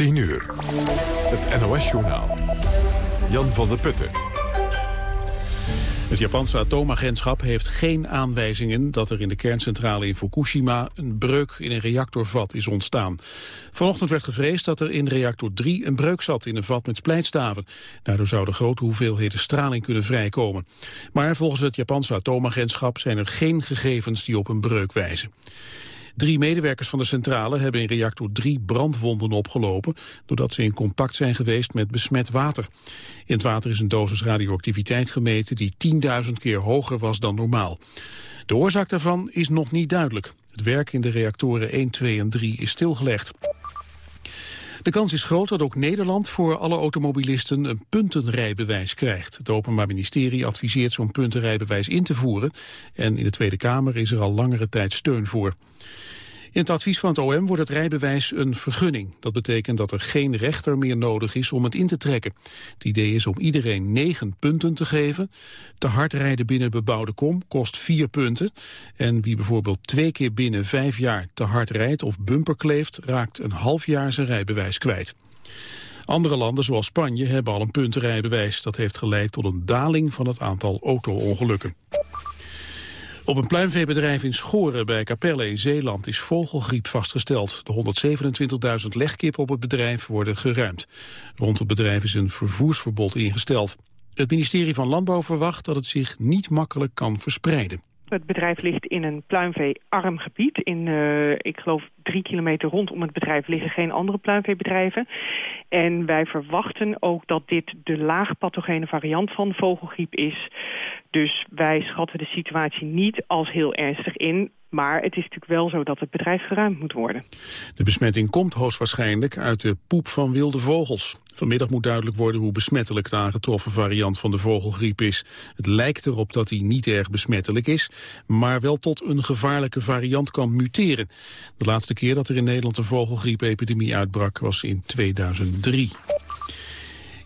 10 uur. Het NOS-journaal. Jan van der Putten. Het Japanse atoomagentschap heeft geen aanwijzingen dat er in de kerncentrale in Fukushima een breuk in een reactorvat is ontstaan. Vanochtend werd gevreesd dat er in reactor 3 een breuk zat in een vat met splijtstaven. Daardoor zouden grote hoeveelheden straling kunnen vrijkomen. Maar volgens het Japanse atoomagentschap zijn er geen gegevens die op een breuk wijzen. Drie medewerkers van de centrale hebben in reactor 3 brandwonden opgelopen... doordat ze in contact zijn geweest met besmet water. In het water is een dosis radioactiviteit gemeten die 10.000 keer hoger was dan normaal. De oorzaak daarvan is nog niet duidelijk. Het werk in de reactoren 1, 2 en 3 is stilgelegd. De kans is groot dat ook Nederland voor alle automobilisten een puntenrijbewijs krijgt. Het Openbaar Ministerie adviseert zo'n puntenrijbewijs in te voeren en in de Tweede Kamer is er al langere tijd steun voor. In het advies van het OM wordt het rijbewijs een vergunning. Dat betekent dat er geen rechter meer nodig is om het in te trekken. Het idee is om iedereen negen punten te geven. Te hard rijden binnen bebouwde kom kost vier punten. En wie bijvoorbeeld twee keer binnen vijf jaar te hard rijdt of bumper kleeft... raakt een half jaar zijn rijbewijs kwijt. Andere landen, zoals Spanje, hebben al een puntenrijbewijs. Dat heeft geleid tot een daling van het aantal auto-ongelukken. Op een pluimveebedrijf in Schoren bij Capelle in Zeeland is vogelgriep vastgesteld. De 127.000 legkippen op het bedrijf worden geruimd. Rond het bedrijf is een vervoersverbod ingesteld. Het ministerie van Landbouw verwacht dat het zich niet makkelijk kan verspreiden. Het bedrijf ligt in een pluimveearm gebied. In, uh, ik geloof, drie kilometer rondom het bedrijf liggen geen andere pluimveebedrijven. En wij verwachten ook dat dit de laagpathogene variant van vogelgriep is. Dus wij schatten de situatie niet als heel ernstig in. Maar het is natuurlijk wel zo dat het bedrijf geruimd moet worden. De besmetting komt hoogstwaarschijnlijk uit de poep van wilde vogels. Vanmiddag moet duidelijk worden hoe besmettelijk de aangetroffen variant van de vogelgriep is. Het lijkt erop dat hij niet erg besmettelijk is, maar wel tot een gevaarlijke variant kan muteren. De laatste keer dat er in Nederland een vogelgriepepidemie uitbrak was in 2003.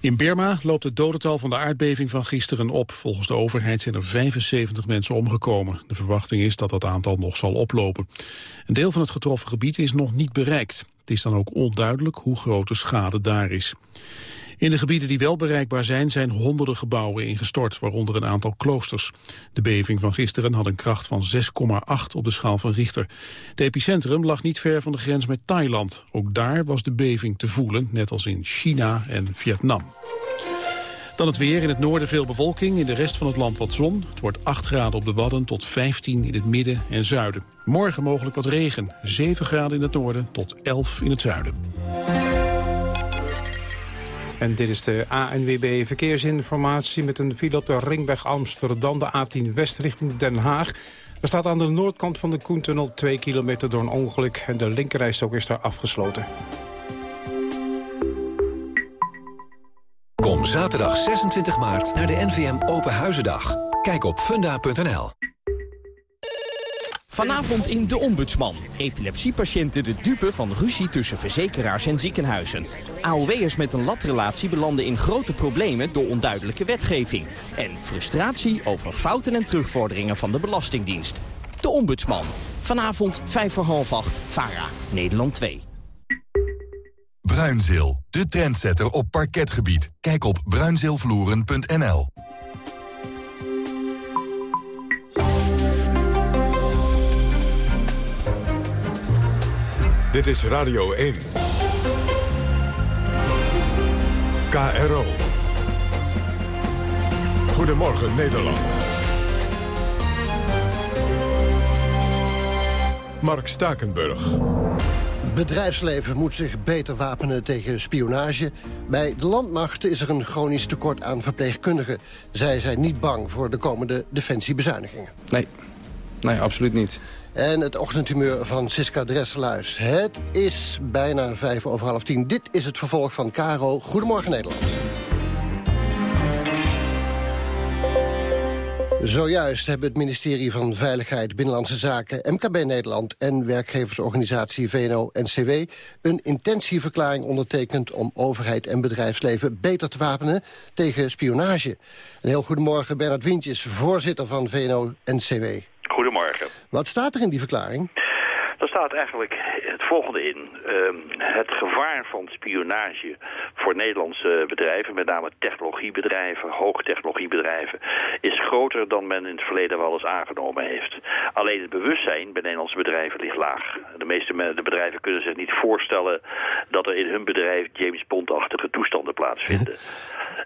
In Burma loopt het dodental van de aardbeving van gisteren op. Volgens de overheid zijn er 75 mensen omgekomen. De verwachting is dat dat aantal nog zal oplopen. Een deel van het getroffen gebied is nog niet bereikt. Het is dan ook onduidelijk hoe groot de schade daar is. In de gebieden die wel bereikbaar zijn, zijn honderden gebouwen ingestort, waaronder een aantal kloosters. De beving van gisteren had een kracht van 6,8 op de schaal van Richter. Het epicentrum lag niet ver van de grens met Thailand. Ook daar was de beving te voelen, net als in China en Vietnam. Dan het weer. In het noorden veel bewolking. In de rest van het land wat zon. Het wordt 8 graden op de Wadden tot 15 in het midden en zuiden. Morgen mogelijk wat regen. 7 graden in het noorden tot 11 in het zuiden. En dit is de ANWB Verkeersinformatie met een file op de ringweg Amsterdam, de A10 West richting Den Haag. Er staat aan de noordkant van de Koentunnel 2 kilometer door een ongeluk en de linkerrijstok is daar afgesloten. Kom zaterdag 26 maart naar de NVM Open Huizendag. Kijk op funda.nl. Vanavond in De Ombudsman. Epilepsiepatiënten de dupe van ruzie tussen verzekeraars en ziekenhuizen. AOW'ers met een latrelatie belanden in grote problemen door onduidelijke wetgeving. En frustratie over fouten en terugvorderingen van de Belastingdienst. De Ombudsman. Vanavond 5 voor half 8. VARA. Nederland 2. Bruinzeel, de trendsetter op parketgebied. Kijk op bruinzeelvloeren.nl. Dit is Radio 1. KRO. Goedemorgen Nederland. Mark Stakenburg. Bedrijfsleven moet zich beter wapenen tegen spionage. Bij de landmacht is er een chronisch tekort aan verpleegkundigen. Zij zijn niet bang voor de komende defensiebezuinigingen. Nee, nee absoluut niet. En het ochtendhumeur van Siska Dresseluis. Het is bijna vijf over half tien. Dit is het vervolg van Caro. Goedemorgen Nederland. Zojuist hebben het ministerie van Veiligheid, Binnenlandse Zaken, MKB Nederland en werkgeversorganisatie VNO-NCW een intentieverklaring ondertekend om overheid en bedrijfsleven beter te wapenen tegen spionage. Een heel goedemorgen Bernard Wientjes, voorzitter van VNO-NCW. Wat staat er in die verklaring? Daar staat eigenlijk het volgende in. Ehm, het gevaar van spionage voor Nederlandse bedrijven, met name technologiebedrijven, hoogtechnologiebedrijven, is groter dan men in het verleden wel eens aangenomen heeft. Alleen het bewustzijn bij Nederlandse bedrijven ligt laag. De meeste de bedrijven kunnen zich niet voorstellen dat er in hun bedrijf James Bond-achtige toestanden plaatsvinden.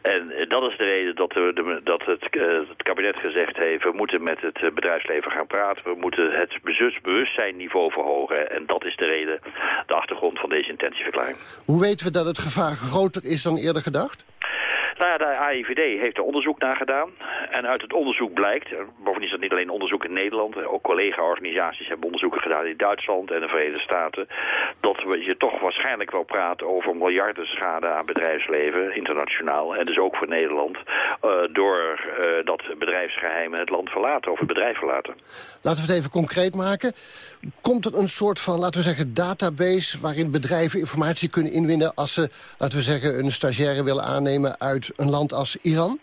En dat is de reden dat, de, dat het, eh, het, kabinet gezegd heeft... we moeten met het bedrijfsleven gaan praten. We moeten het bewustzijnniveau verhogen. En dat is de reden, de achtergrond van deze intentieverklaring. Hoe weten we dat het gevaar groter is dan eerder gedacht? Nou ja, de AIVD heeft er onderzoek naar gedaan. En uit het onderzoek blijkt, bovendien is dat niet alleen onderzoek in Nederland... ook collega-organisaties hebben onderzoeken gedaan in Duitsland en de Verenigde Staten... dat we je toch waarschijnlijk wel praten over miljarden schade aan bedrijfsleven, internationaal... en dus ook voor Nederland, uh, door uh, dat bedrijfsgeheimen het land verlaten of het bedrijf verlaten. Laten we het even concreet maken. Komt er een soort van, laten we zeggen, database... waarin bedrijven informatie kunnen inwinnen als ze, laten we zeggen... een stagiaire willen aannemen uit een land als Iran?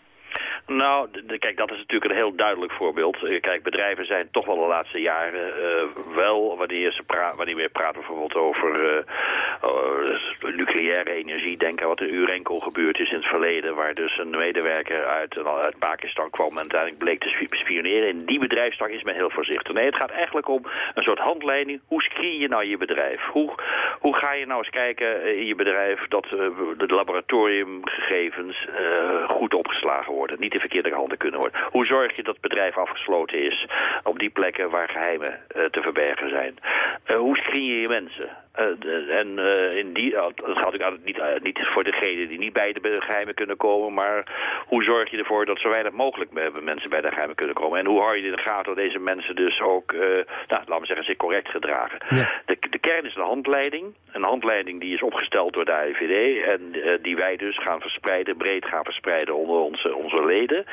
Nou, kijk, dat is natuurlijk een heel duidelijk voorbeeld. Eh, kijk, bedrijven zijn toch wel de laatste jaren uh, wel, wanneer, ze wanneer we praten bijvoorbeeld over uh, nucleaire energie, denk aan wat in Urenkel gebeurd is in het verleden, waar dus een medewerker uit, uit Pakistan kwam en uiteindelijk bleek te spioneren. In die bedrijfstak is men heel voorzichtig. Nee, het gaat eigenlijk om een soort handleiding. Hoe screen je nou je bedrijf? Hoe, hoe ga je nou eens kijken in je bedrijf dat de laboratoriumgegevens goed opgeslagen worden? Niet in verkeerde handen kunnen worden. Hoe zorg je dat het bedrijf afgesloten is op die plekken waar geheimen uh, te verbergen zijn? Uh, hoe screen je je mensen? Uh, en in die, dat gaat natuurlijk niet, niet voor degenen die niet bij de geheimen kunnen komen, maar hoe zorg je ervoor dat zo weinig mogelijk mensen bij de geheimen kunnen komen? En hoe hou je in de gaten dat deze mensen dus ook, nou, laten we zeggen, zich correct gedragen? Ja. De, de, kern is een handleiding. Een handleiding die is opgesteld door de AIVD en die wij dus gaan verspreiden, breed gaan verspreiden onder onze, onze leden.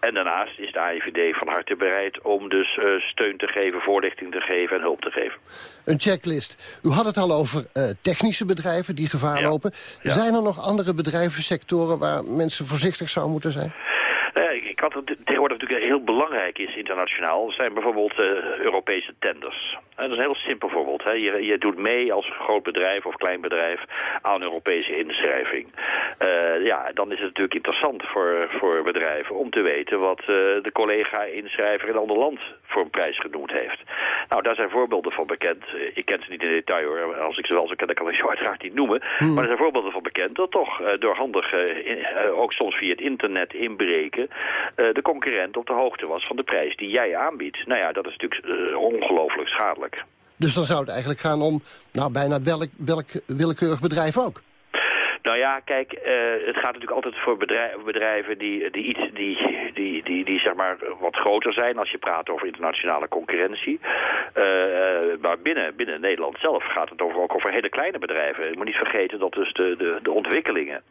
En daarnaast is de AIVD van harte bereid om dus uh, steun te geven, voorlichting te geven en hulp te geven. Een checklist. U had het al over uh, technische bedrijven die gevaar ja. lopen. Ja. Zijn er nog andere bedrijvensectoren waar mensen voorzichtig zouden moeten zijn? Uh, ik had het tegenwoordig natuurlijk heel belangrijk is internationaal, zijn bijvoorbeeld uh, Europese tenders. Uh, dat is een heel simpel voorbeeld. Hè. Je, je, doet mee als groot bedrijf of klein bedrijf aan een Europese inschrijving. ja, dan is het natuurlijk interessant voor, voor bedrijven om te weten wat de collega-inschrijver in een ander land voor een prijs genoemd heeft. Nou, daar zijn voorbeelden van bekend. Ik ken ze niet in detail hoor. Als ik ze wel zo ken, dan kan ik ze uiteraard niet noemen. Hmm. Maar er zijn voorbeelden van bekend dat toch door handig, ook soms via het internet inbreken uh, de concurrent op de hoogte was van de prijs die jij aanbiedt. Nou ja, dat is natuurlijk uh, ongelooflijk schadelijk. Dus dan zou het eigenlijk gaan om nou, bijna welk, welk willekeurig bedrijf ook? Nou ja, kijk, uh, het gaat natuurlijk altijd voor bedrijven, bedrijven die, iets, die, die, die, die zeg maar wat groter zijn als je praat over internationale concurrentie. Uh, maar binnen, binnen Nederland zelf gaat het over, ook over hele kleine bedrijven. Je moet niet vergeten dat dus de, de, de ontwikkelingen,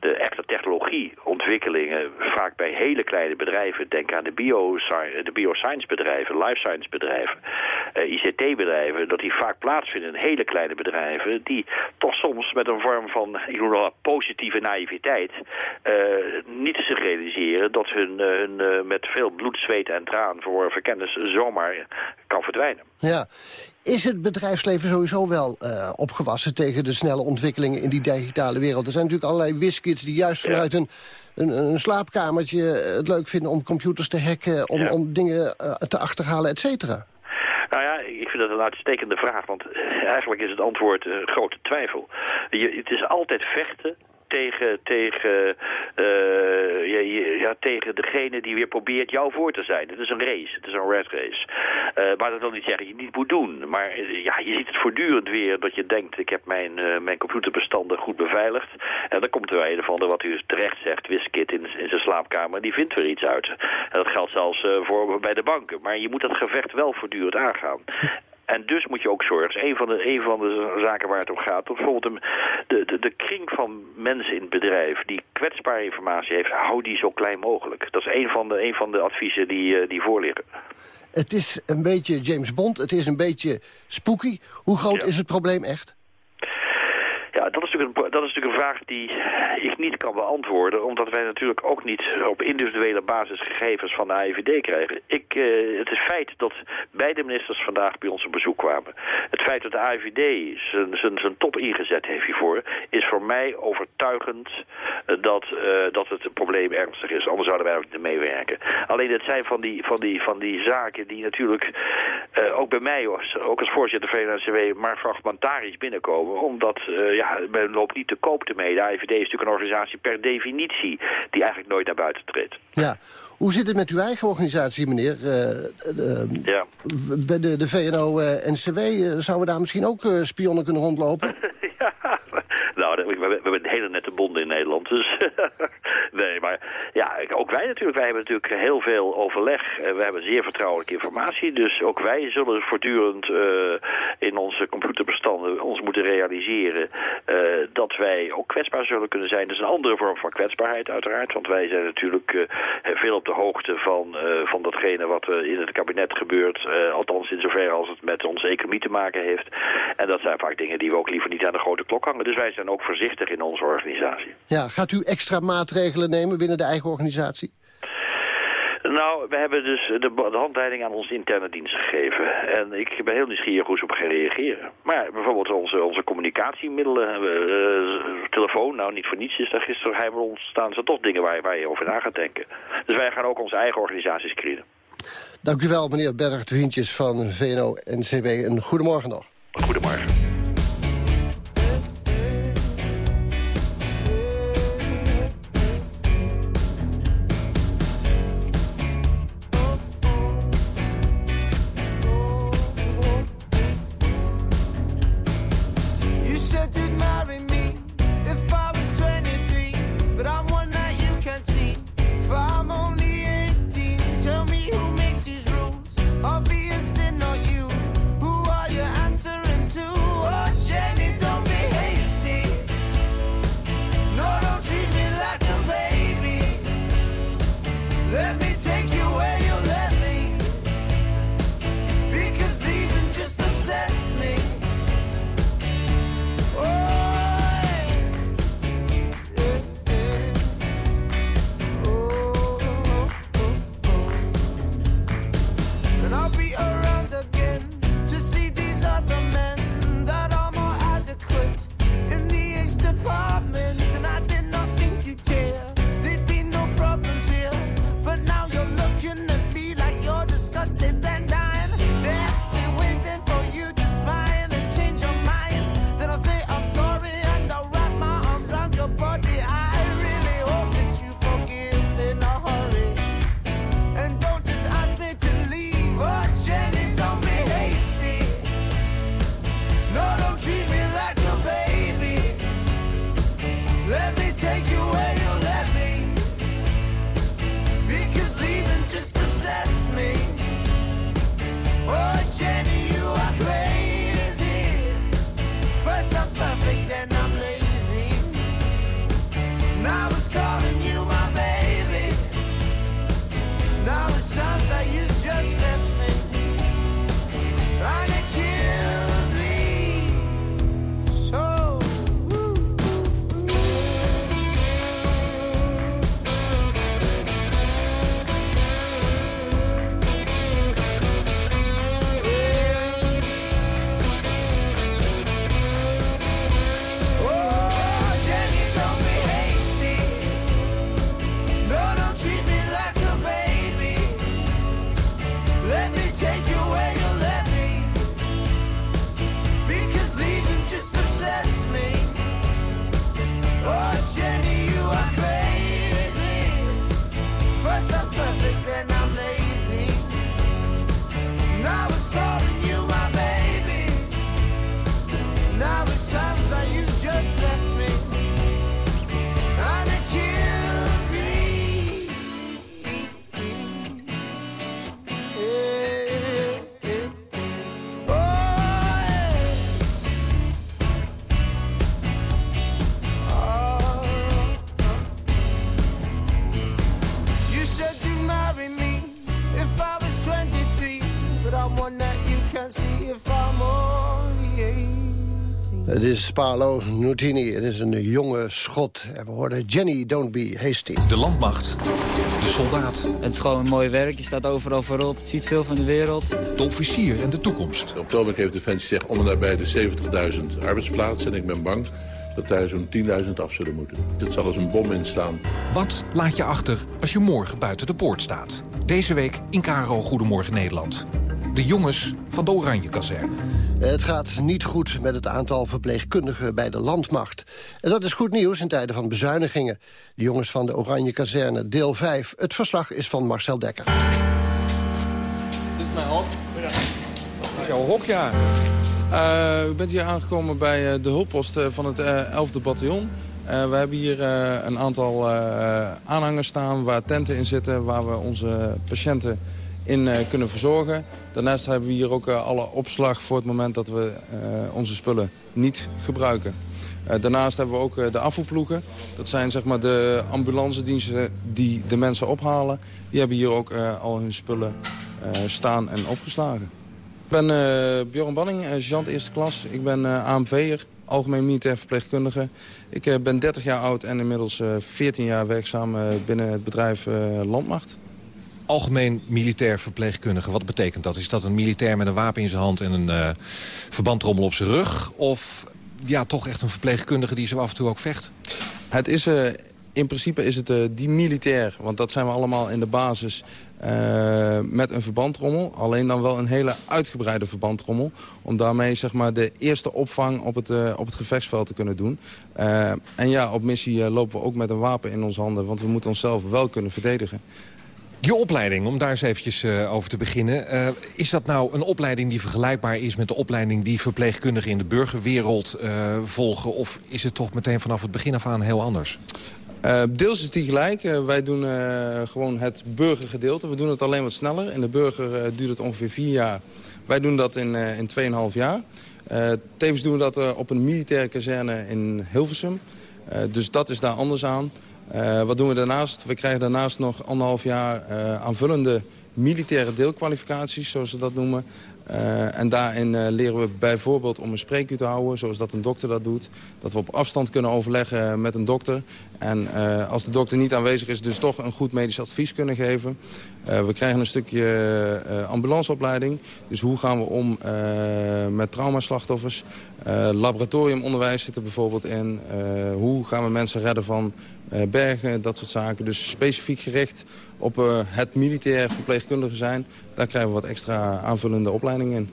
de echte technologieontwikkelingen, vaak bij hele kleine bedrijven, denk aan de, bio, de bioscience bedrijven, life science bedrijven, uh, ICT-bedrijven, dat die vaak plaatsvinden in hele kleine bedrijven, die toch soms met een vorm van, positieve naïviteit uh, niet zich realiseren dat hun, hun uh, met veel bloed, zweet en traan verworven kennis zomaar kan verdwijnen. Ja. Is het bedrijfsleven sowieso wel uh, opgewassen tegen de snelle ontwikkelingen in die digitale wereld? Er zijn natuurlijk allerlei whiskits die juist vanuit een, een, een, slaapkamertje het leuk vinden om computers te hacken, om, ja. om dingen te achterhalen, et cetera. Nou ja, ik vind dat een uitstekende vraag, want eigenlijk is het antwoord uh, grote twijfel. Je, het is altijd vechten tegen, tegen, uh, ja, tegen degene die weer probeert jou voor te zijn. Het is een race, het is een red race. Uh, maar dat wil niet zeggen dat je het niet moet doen. Maar uh, ja, je ziet het voortdurend weer dat je denkt... ik heb mijn, mijn computerbestanden goed beveiligd. En dan komt er een of ander, wat u terecht zegt... Wiskit in, in zijn slaapkamer, die vindt weer iets uit. En dat geldt zelfs voor bij de banken. Maar je moet dat gevecht wel voortdurend aangaan. En dus moet je ook zorgen, dat is een van de, een van de zaken waar het om gaat, dat bijvoorbeeld de, de, de kring van mensen in het bedrijf die kwetsbare informatie heeft, hou die zo klein mogelijk. Dat is een van de, een van de adviezen die, die voorliggen. Het is een beetje James Bond, het is een beetje spooky. Hoe groot ja. is het probleem echt? Ja, dat is een, dat is natuurlijk een vraag die ik niet kan beantwoorden, omdat wij natuurlijk ook niet op individuele basis gegevens van de AIVD krijgen. Ik, uh, het is feit dat beide ministers vandaag bij ons op bezoek kwamen. Het feit dat de AIVD zijn, top ingezet heeft hiervoor, is voor mij overtuigend uh, dat, uh, dat het probleem ernstig is. Anders zouden wij ook niet meewerken. Alleen het zijn van die, van die, van die zaken die natuurlijk ook bij mij, ook als voorzitter van de NCW, maar fragmentarisch binnenkomen. Omdat ja, men loopt niet te koop ermee. De AIVD is natuurlijk een organisatie per definitie die eigenlijk nooit naar buiten treedt. Ja. Hoe zit het met uw eigen organisatie, meneer? Uh, uh, ja. Bij de, de VNO-NCW zouden daar misschien ook spionnen kunnen rondlopen? ja, nou, we, hebben een hele nette bonden in Nederland. Dus nee, maar ja, ook wij natuurlijk. Wij hebben natuurlijk heel veel overleg. We hebben zeer vertrouwelijke informatie. Dus ook wij zullen voortdurend uh, in onze computerbestanden ons moeten realiseren uh, dat wij ook kwetsbaar zullen kunnen zijn. Dat is een andere vorm van kwetsbaarheid uiteraard. Want wij zijn natuurlijk veel op de hoogte van, van datgene wat er in het kabinet gebeurt. althans in zoverre als het met onze economie te maken heeft. En dat zijn vaak dingen die we ook liever niet aan de grote klok hangen. Dus wij zijn ook voorzichtig in onze organisatie. Ja, gaat u extra maatregelen nemen binnen de eigen organisatie? Nou, we hebben dus de, de, handleiding aan onze interne dienst gegeven. En ik ben heel nieuwsgierig hoe ze op gaan reageren. Maar bijvoorbeeld onze, onze communicatiemiddelen, uh, telefoon, nou niet voor niets is daar gisteren hij ontstaan. zijn toch dingen waar, waar je over na gaat denken. Dus wij gaan ook onze eigen organisaties creëren. Dank u wel, meneer Bernhard Wientjes van VNO-NCW. Een goedemorgen nog. Goedemorgen. Is Paolo Nutini, het is een jonge schot. En we hoorden Jenny, don't be hasty. De landmacht, de soldaat, Het is gewoon een mooi werk, je staat overal voorop, ziet veel van de wereld. de officier en de toekomst. Op het ogenblik heeft Defensie gezegd om en nabij de 70.000 arbeidsplaatsen. En ik ben bang dat daar zo'n 10.000 af zullen moeten. Het zal als een bom inslaan. Wat laat je achter als je morgen buiten de poort staat? Deze week in Karo Goedemorgen Nederland. De jongens van de Oranje Kazerne. Het gaat niet goed met het aantal verpleegkundigen bij de landmacht. En dat is goed nieuws in tijden van bezuinigingen. De jongens van de Oranje Kazerne, deel 5. Het verslag is van Marcel Dekker. Dit is mijn hok. Dat is jouw hok, ja. Eh, u bent hier aangekomen bij eh, de hulppost eh, van het eh, 11e bataljon. Eh, we hebben hier eh, een aantal eh, aanhangers staan waar tenten in zitten... waar we onze patiënten in eh, kunnen verzorgen. Daarnaast hebben we hier ook eh, alle opslag voor het moment dat we eh, onze spullen niet gebruiken. Daarnaast hebben we ook de afvoerploegen. Dat zijn zeg maar de ambulancediensten die de mensen ophalen. Die hebben hier ook al hun spullen staan en opgeslagen. Ik ben Bjorn Banning, uh, sergeant eerste klas. Ik ben eh, AMV'er, algemeen militair verpleegkundige. Ik ben 30 jaar oud en inmiddels eh 14 jaar werkzaam binnen het bedrijf Landmacht. Algemeen militair verpleegkundige, wat betekent dat? Is dat een militair met een wapen in zijn hand en een eh verbandrommel op zijn rug? Of ja, toch echt een verpleegkundige die zo af en toe ook vecht? Het is, eh, in principe is het eh, die militair, want dat zijn we allemaal in de basis met een verbandrommel. Alleen dan wel een hele uitgebreide verbandrommel. Om daarmee zeg maar, de eerste opvang op het, op het gevechtsveld te kunnen doen. En ja, op missie lopen we ook met een wapen in onze handen. Want we moeten onszelf wel kunnen verdedigen. Je opleiding, om daar eens eventjes eh, over te beginnen. eh, is dat nou een opleiding die vergelijkbaar is met de opleiding... die verpleegkundigen in de burgerwereld eh, volgen? Of is het toch meteen vanaf het begin af aan heel anders? Deels is die gelijk. Wij doen gewoon het burgergedeelte. We doen het alleen wat sneller. In de burger duurt het ongeveer vier jaar. Wij doen dat in, in 2,5 jaar. Tevens doen we dat op een militaire kazerne in Hilversum. Dus dat is daar anders aan. Eh, wat doen we daarnaast? We krijgen daarnaast nog anderhalf jaar eh, aanvullende militaire deelkwalificaties, zoals ze dat noemen. Eh, en daarin leren we bijvoorbeeld om een spreekuur te houden, zoals dat een dokter dat doet. Dat we op afstand kunnen overleggen met een dokter. En als de dokter niet aanwezig is, dus toch een goed medisch advies kunnen geven. We krijgen een stukje ambulanceopleiding. Dus hoe gaan we om met traumaslachtoffers? Laboratoriumonderwijs zit er bijvoorbeeld in. Hoe gaan we mensen redden van bergen, dat soort zaken. Dus specifiek gericht op eh, het militair verpleegkundige zijn. Daar krijgen we wat extra aanvullende opleidingen in.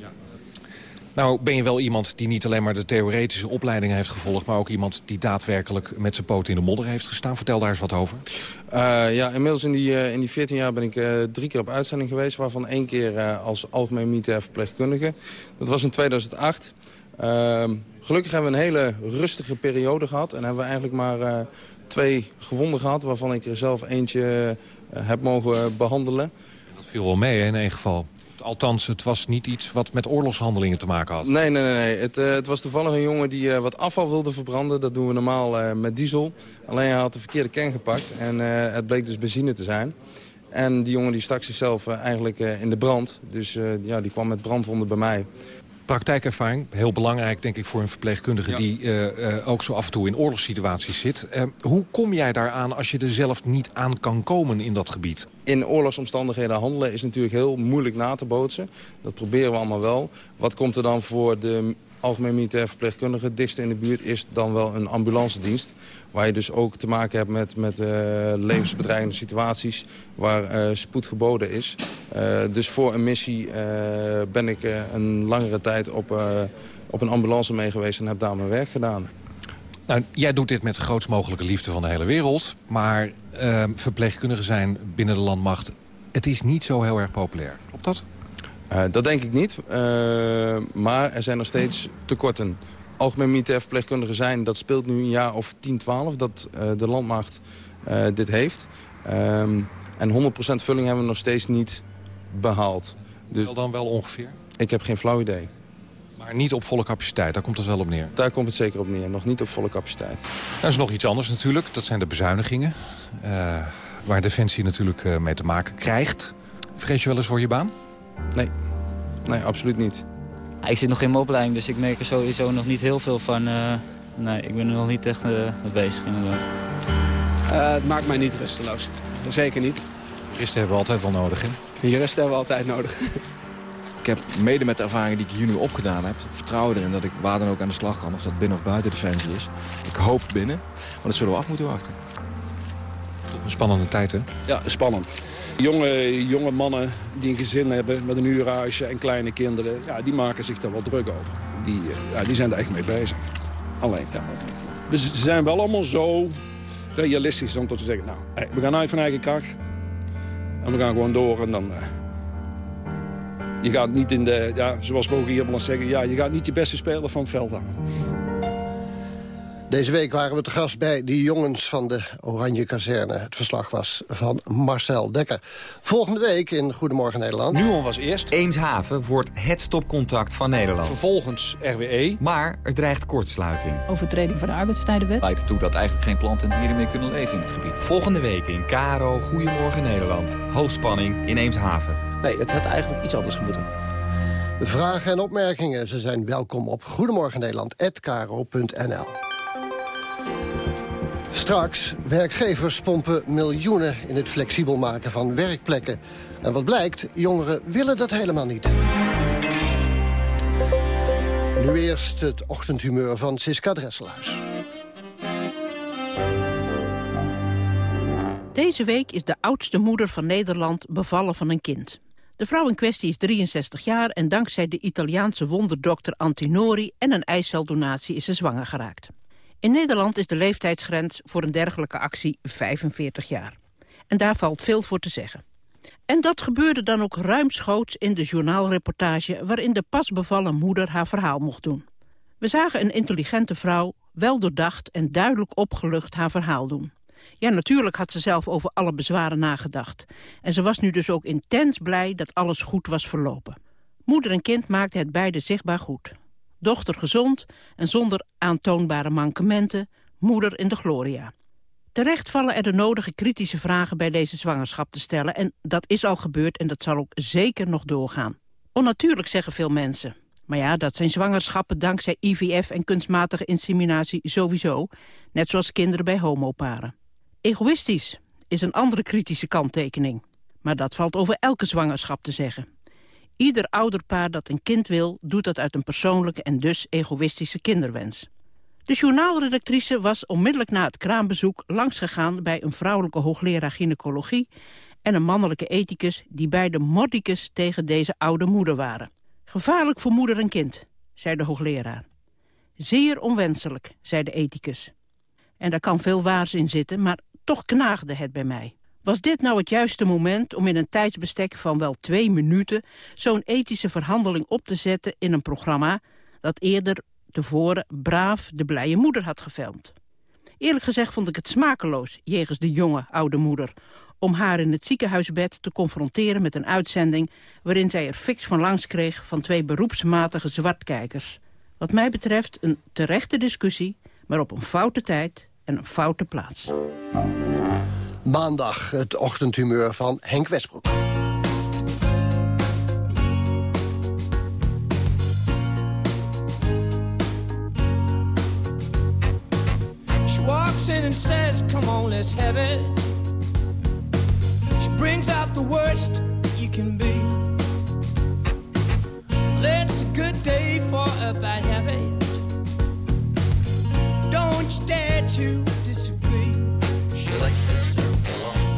Nou ben je wel iemand die niet alleen maar de theoretische opleidingen heeft gevolgd... maar ook iemand die daadwerkelijk met zijn poot in de modder heeft gestaan. Vertel daar eens wat over. Uh, ja, inmiddels in die, uh, in die 14 jaar ben ik uh, drie keer op uitzending geweest... waarvan één keer als algemeen militair verpleegkundige. Dat was in 2008. Ehm, gelukkig hebben we een hele rustige periode gehad... en hebben we eigenlijk maar twee gewonden gehad... waarvan ik er zelf eentje heb mogen behandelen. Dat viel wel mee hè, in één geval. Althans, het was niet iets wat met oorlogshandelingen te maken had. Nee, nee, nee. Het, uh, het was toevallig een jongen die uh, wat afval wilde verbranden. Dat doen we normaal uh, met diesel. Alleen hij had de verkeerde kern gepakt. En het bleek dus benzine te zijn. En die jongen die stak zichzelf eigenlijk in de brand. Dus ja, die kwam met brandwonden bij mij. Praktijkervaring, heel belangrijk denk ik voor een verpleegkundige... Ja. die ook zo af en toe in oorlogssituaties zit. hoe kom jij daaraan als je er zelf niet aan kan komen in dat gebied? in oorlogsomstandigheden handelen is natuurlijk heel moeilijk na te bootsen. Dat proberen we allemaal wel. Wat komt er dan voor de algemeen militair verpleegkundige het in de buurt... is dan wel een ambulancedienst. Waar je dus ook te maken hebt met, met uh, levensbedreigende situaties... waar uh, spoed geboden is. Uh, dus voor een missie ben ik een langere tijd op, op een ambulance mee geweest... en heb daar mijn werk gedaan. Nou, jij doet dit met de grootst mogelijke liefde van de hele wereld. Maar verpleegkundigen zijn binnen de landmacht... het is niet zo heel erg populair. Klopt dat? Uh, dat denk ik niet. Uh, maar er zijn nog steeds tekorten. Algemeen militair verpleegkundigen zijn... dat speelt nu een jaar of 10, 12 dat uh, de landmacht dit heeft. Um, en 100% vulling hebben we nog steeds niet behaald. Dus, dan wel ongeveer? Ik heb geen flauw idee. Maar niet op volle capaciteit, daar komt het wel op neer? Daar komt het zeker op neer, nog niet op volle capaciteit. Er is nog iets anders natuurlijk, dat zijn de bezuinigingen. Waar Defensie natuurlijk mee te maken krijgt. Vrees je wel eens voor je baan? Nee, nee absoluut niet. ik zit nog in mijn opleiding, dus ik merk er sowieso nog niet heel veel van. nee, ik ben er nog niet echt mee bezig inderdaad. het maakt mij niet rusteloos. Zeker niet. Rust hebben we altijd wel nodig, hè? Die rust hebben we altijd nodig. Ik heb mede met de ervaringen die ik hier nu opgedaan heb... vertrouwen erin dat ik waar dan ook aan de slag kan. Of dat binnen of buiten Defensie is. Ik hoop binnen, maar dat zullen we af moeten wachten. Een spannende tijd, hè? Ja, spannend. Jonge, jonge mannen die een gezin hebben met een huurhuisje en kleine kinderen... Ja, die maken zich daar wel druk over. Die, eh, ja, die zijn er echt mee bezig. Alleen, ja. Ze zijn wel allemaal zo realistisch om te zeggen... nou, we gaan uit van eigen kracht. En we gaan gewoon door en dan... Uh, je gaat niet in de, ja, zoals we hier zeggen... ja, je gaat niet je beste speler van het veld halen. Deze week waren we te gast bij die jongens van de Oranje Kazerne. Het verslag was van Marcel Dekker. Volgende week in Goedemorgen Nederland. Nuon was eerst. Eemshaven wordt het stopcontact van Nederland. Vervolgens RWE. Maar er dreigt kortsluiting. Overtreding van de arbeidstijdenwet. Leidt ertoe dat eigenlijk geen planten en dieren meer kunnen leven in het gebied. Volgende week in Karo Goedemorgen Nederland. Hoogspanning in Eemshaven. Nee, het had eigenlijk iets anders moeten. Vragen en opmerkingen, ze zijn welkom op Goedemorgen Nederland@karo.nl. Straks, werkgevers pompen miljoenen in het flexibel maken van werkplekken. En wat blijkt, jongeren willen dat helemaal niet. Nu eerst het ochtendhumeur van Siska Dresselhuis. Deze week is de oudste moeder van Nederland bevallen van een kind. De vrouw in kwestie is 63 jaar en dankzij de Italiaanse wonderdokter Antinori en een eiceldonatie is ze zwanger geraakt. In Nederland is de leeftijdsgrens voor een dergelijke actie 45 jaar. En daar valt veel voor te zeggen. En dat gebeurde dan ook ruimschoots in de journaalreportage... waarin de pas bevallen moeder haar verhaal mocht doen. We zagen een intelligente vrouw, wel doordacht en duidelijk opgelucht haar verhaal doen. Ja, natuurlijk had ze zelf over alle bezwaren nagedacht. En ze was nu dus ook intens blij dat alles goed was verlopen. Moeder en kind maakten het beide zichtbaar goed. Dochter gezond en zonder aantoonbare mankementen, moeder in de gloria. Terecht vallen er de nodige kritische vragen bij deze zwangerschap te stellen... en dat is al gebeurd en dat zal ook zeker nog doorgaan. Onnatuurlijk zeggen veel mensen. Maar ja, dat zijn zwangerschappen dankzij IVF en kunstmatige inseminatie sowieso... net zoals kinderen bij homoparen. Egoïstisch is een andere kritische kanttekening. Maar dat valt over elke zwangerschap te zeggen. Ieder ouderpaar dat een kind wil, doet dat uit een persoonlijke en dus egoïstische kinderwens. De journaalredactrice was onmiddellijk na het kraambezoek langsgegaan bij een vrouwelijke hoogleraar gynaecologie en een mannelijke ethicus die beide mordicus tegen deze oude moeder waren. Gevaarlijk voor moeder en kind, zei de hoogleraar. Zeer onwenselijk, zei de ethicus. En daar kan veel waars in zitten, maar toch knaagde het bij mij. Was dit nou het juiste moment om in een tijdsbestek van wel twee minuten... zo'n ethische verhandeling op te zetten in een programma... dat eerder tevoren braaf de blije moeder had gefilmd? Eerlijk gezegd vond ik het smakeloos jegens de jonge oude moeder... om haar in het ziekenhuisbed te confronteren met een uitzending... waarin zij er fix van langs kreeg van twee beroepsmatige zwartkijkers. Wat mij betreft een terechte discussie, maar op een foute tijd en een foute plaats. Maandag het ochtendhumeur van Henk Westbroek. She walks in and says, come on, let's have it. She brings out the worst you can be. It's a good day for a bad habit. Don't you dare to disagree. She likes to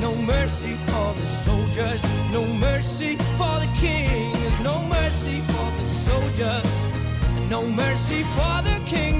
No mercy for the soldiers, no mercy for the king. There's no mercy for the soldiers, no mercy for the king,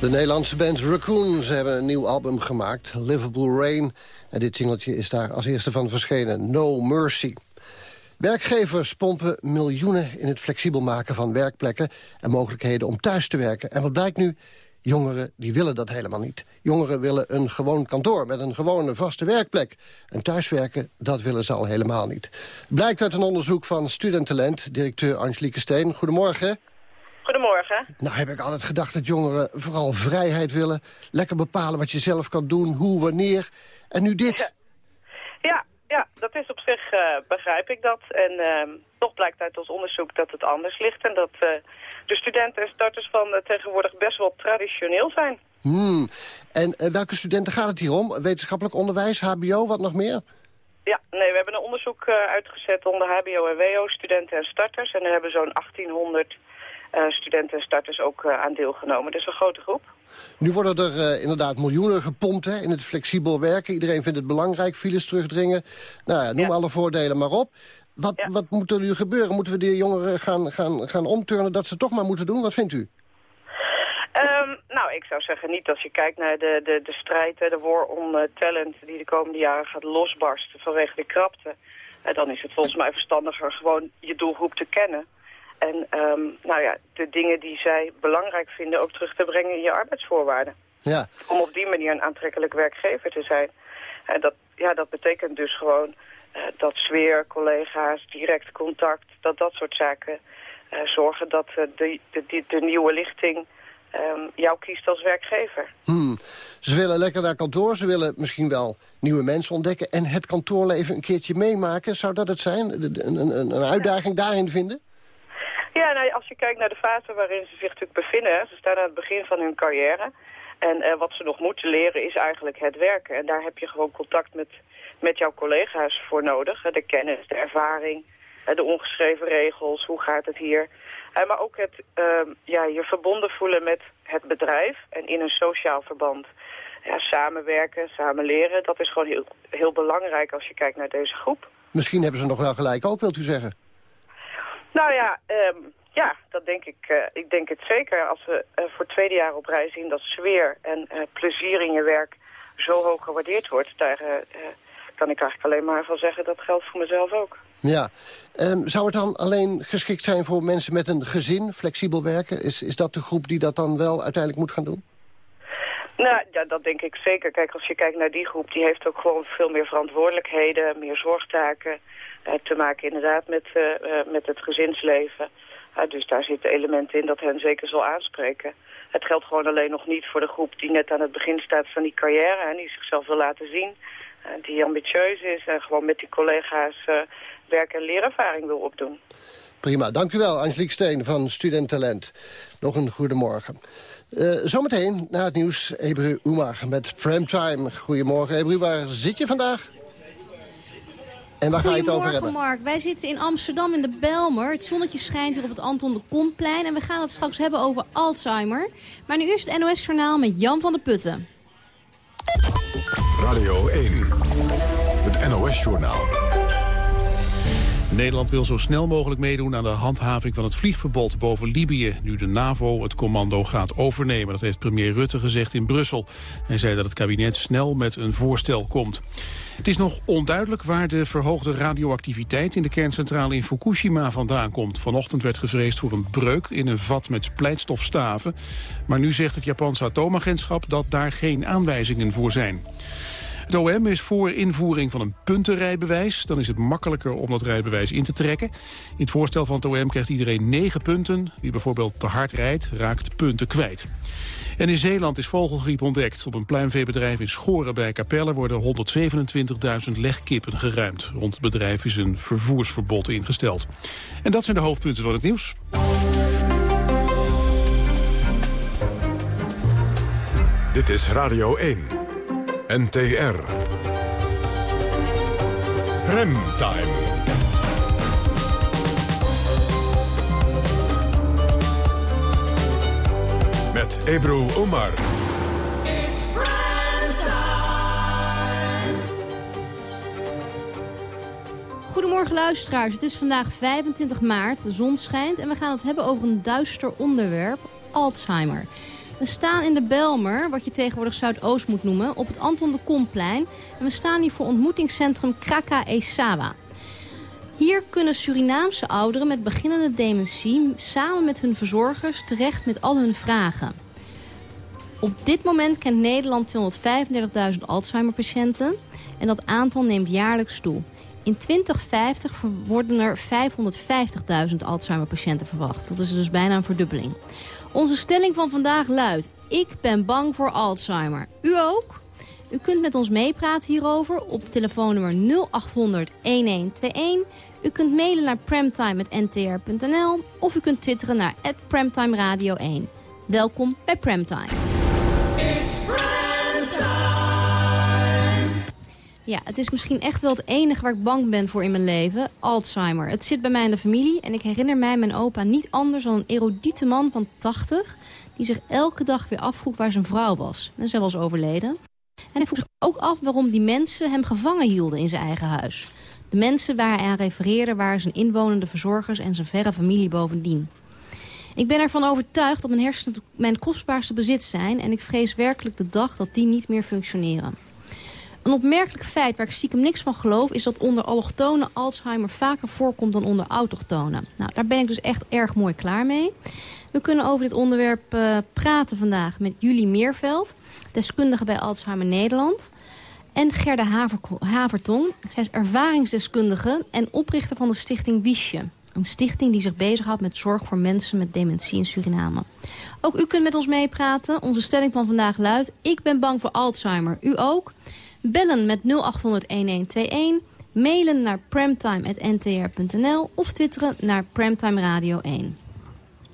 De Nederlandse band Raccoon, ze hebben een nieuw album gemaakt, Livable Rain. En dit singeltje is daar als eerste van verschenen, No Mercy. Werkgevers pompen miljoenen in het flexibel maken van werkplekken... en mogelijkheden om thuis te werken. En wat blijkt nu? Jongeren die willen dat helemaal niet. Jongeren willen een gewoon kantoor met een gewone vaste werkplek. En thuiswerken, dat willen ze al helemaal niet. Blijkt uit een onderzoek van Studentalent, directeur Angelique Steen. Goedemorgen. Goedemorgen. Nou heb ik altijd gedacht dat jongeren vooral vrijheid willen. Lekker bepalen wat je zelf kan doen, hoe, wanneer. En nu dit. Ja, ja dat is op zich, eh, begrijp ik dat. En ehm, toch blijkt uit ons onderzoek dat het anders ligt. En dat eh, de studenten en starters van eh, tegenwoordig best wel traditioneel zijn. Hmm. En welke studenten gaat het hier om? Wetenschappelijk onderwijs, hbo, wat nog meer? Ja, nee, we hebben een onderzoek uitgezet onder hbo en wo, studenten en starters. En daar hebben zo'n 1800 eh, studenten en starters ook eh, aan deelgenomen. Dus een grote groep. Nu worden er eh, inderdaad miljoenen gepompt hè, in het flexibel werken. Iedereen vindt het belangrijk, files terugdringen. Nou ja, noem alle voordelen maar op. Wat, wat moet er nu gebeuren? Moeten we de jongeren gaan, gaan, gaan omturnen dat ze toch maar moeten doen? Wat vindt u? Ehm, nou, ik zou zeggen niet als je kijkt naar de, de, de strijd, de war eh, talent die de komende jaren gaat losbarsten vanwege de krapte. Eh, dan is het volgens mij verstandiger gewoon je doelgroep te kennen. En ehm, nou ja, de dingen die zij belangrijk vinden ook terug te brengen in je arbeidsvoorwaarden. Ja. Om op die manier een aantrekkelijk werkgever te zijn. En dat, ja, dat betekent dus gewoon eh, dat sfeer, collega's, direct contact, dat dat soort zaken eh, zorgen dat eh, de, de, de, nieuwe lichting ehm, jou kiest als werkgever. Hmm. Ze willen lekker naar kantoor, ze willen misschien wel nieuwe mensen ontdekken... en het kantoorleven een keertje meemaken. Zou dat het zijn? Een, een, een uitdaging daarin vinden? Ja, nou, als je kijkt naar de fase waarin ze zich natuurlijk bevinden, ze staan aan het begin van hun carrière. En eh, wat ze nog moeten leren is eigenlijk het werken. En daar heb je gewoon contact met, met jouw collega's voor nodig. De kennis, de ervaring, eh, de ongeschreven regels, hoe gaat het hier. Eh, maar ook het ehm, ja, je verbonden voelen met het bedrijf en in een sociaal verband. Ja, samenwerken, samen leren, dat is gewoon heel, heel belangrijk als je kijkt naar deze groep. Misschien hebben ze nog wel gelijk ook, wilt u zeggen? Nou ja, ehm, ja dat denk ik, eh, ik denk het zeker. Als we eh, voor het tweede jaar op rij zien dat sfeer en eh, plezier in je werk zo hoog gewaardeerd wordt, daar kan ik eigenlijk alleen maar van zeggen dat geldt voor mezelf ook. Ja. Ehm, zou het dan alleen geschikt zijn voor mensen met een gezin, flexibel werken? Is, is dat de groep die dat dan wel uiteindelijk moet gaan doen? Nou, ja, dat denk ik zeker. Kijk, als je kijkt naar die groep, die heeft ook gewoon veel meer verantwoordelijkheden, meer zorgtaken te maken inderdaad met, eh, eh, met het gezinsleven. Uh, dus daar zitten elementen in dat hen zeker zal aanspreken. Het geldt gewoon alleen nog niet voor de groep die net aan het begin staat van die carrière en die zichzelf wil laten zien. eh, die ambitieus is en gewoon met die collega's eh, werk- en leerervaring wil opdoen. Prima, dank u wel, Angelique Steen van Student Talent. Nog een goedemorgen. Eh zometeen, na het nieuws, Ebru Oemar met Primetime. Goedemorgen, Ebru, waar zit je vandaag? En ga je het over Goedemorgen, hebben? Mark. Wij zitten in Amsterdam in de Belmer. Het zonnetje schijnt hier op het Anton de Komplein. En we gaan het straks hebben over Alzheimer. Maar nu eerst het NOS-journaal met Jan van der Putten. Radio 1, het NOS-journaal. Nederland wil zo snel mogelijk meedoen aan de handhaving van het vliegverbod boven Libië. Nu de NAVO het commando gaat overnemen. Dat heeft premier Rutte gezegd in Brussel. Hij zei dat het kabinet snel met een voorstel komt. Het is nog onduidelijk waar de verhoogde radioactiviteit in de kerncentrale in Fukushima vandaan komt. Vanochtend werd gevreesd voor een breuk in een vat met splijtstofstaven. Maar nu zegt het Japanse atoomagentschap dat daar geen aanwijzingen voor zijn. Het OM is voor invoering van een puntenrijbewijs. Dan is het makkelijker om dat rijbewijs in te trekken. In het voorstel van het OM krijgt iedereen negen punten. Wie bijvoorbeeld te hard rijdt, raakt punten kwijt. En in Zeeland is vogelgriep ontdekt. Op een pluimveebedrijf in Schoren bij Capelle worden 127.000 legkippen geruimd. Rond het bedrijf is een vervoersverbod ingesteld. En dat zijn de hoofdpunten van het nieuws. Dit is Radio 1. NTR. Remtime. Met Ebru Omar. Goedemorgen luisteraars, het is vandaag 25 maart, de zon schijnt en we gaan het hebben over een duister onderwerp, Alzheimer. We staan in de Belmer, wat je tegenwoordig Zuidoost moet noemen, op het Anton de Komplein. En we staan hier voor ontmoetingscentrum Kraka Esawa. Hier kunnen Surinaamse ouderen met beginnende dementie samen met hun verzorgers terecht met al hun vragen. Op dit moment kent Nederland 235.000 Alzheimer-patiënten en dat aantal neemt jaarlijks toe. In 2050 worden er 550.000 Alzheimer-patiënten verwacht. Dat is dus bijna een verdubbeling. Onze stelling van vandaag luidt... Ik ben bang voor Alzheimer. U ook? U kunt met ons meepraten hierover op telefoonnummer 0800 1121. U kunt mailen naar premtime.ntr.nl of u kunt twitteren naar Radio 1. Welkom bij Premtime. Ja, het is misschien echt wel het enige waar ik bang ben voor in mijn leven. Alzheimer. Het zit bij mij in de familie en ik herinner mij mijn opa niet anders dan een erudite man van 80... die zich elke dag weer afvroeg waar zijn vrouw was. En zij was overleden. En hij vroeg zich ook af waarom die mensen hem gevangen hielden in zijn eigen huis. De mensen waar hij aan refereerde waren zijn inwonende verzorgers en zijn verre familie bovendien. Ik ben ervan overtuigd dat mijn hersenen mijn kostbaarste bezit zijn... en ik vrees werkelijk de dag dat die niet meer functioneren. Een opmerkelijk feit waar ik stiekem niks van geloof... is dat onder allochtonen Alzheimer vaker voorkomt dan onder autochtonen. Nou, daar ben ik dus echt erg mooi klaar mee. We kunnen over dit onderwerp uh, praten vandaag met Julie Meerveld... deskundige bij Alzheimer Nederland... en Gerda Haver Havertong. Zij is ervaringsdeskundige en oprichter van de stichting Wiesje. Een stichting die zich bezighoudt met zorg voor mensen met dementie in Suriname. Ook u kunt met ons meepraten. Onze stelling van vandaag luidt... Ik ben bang voor Alzheimer. U ook? Bellen met 0800-1121. Mailen naar premtime.ntr.nl of twitteren naar Premtime Radio 1.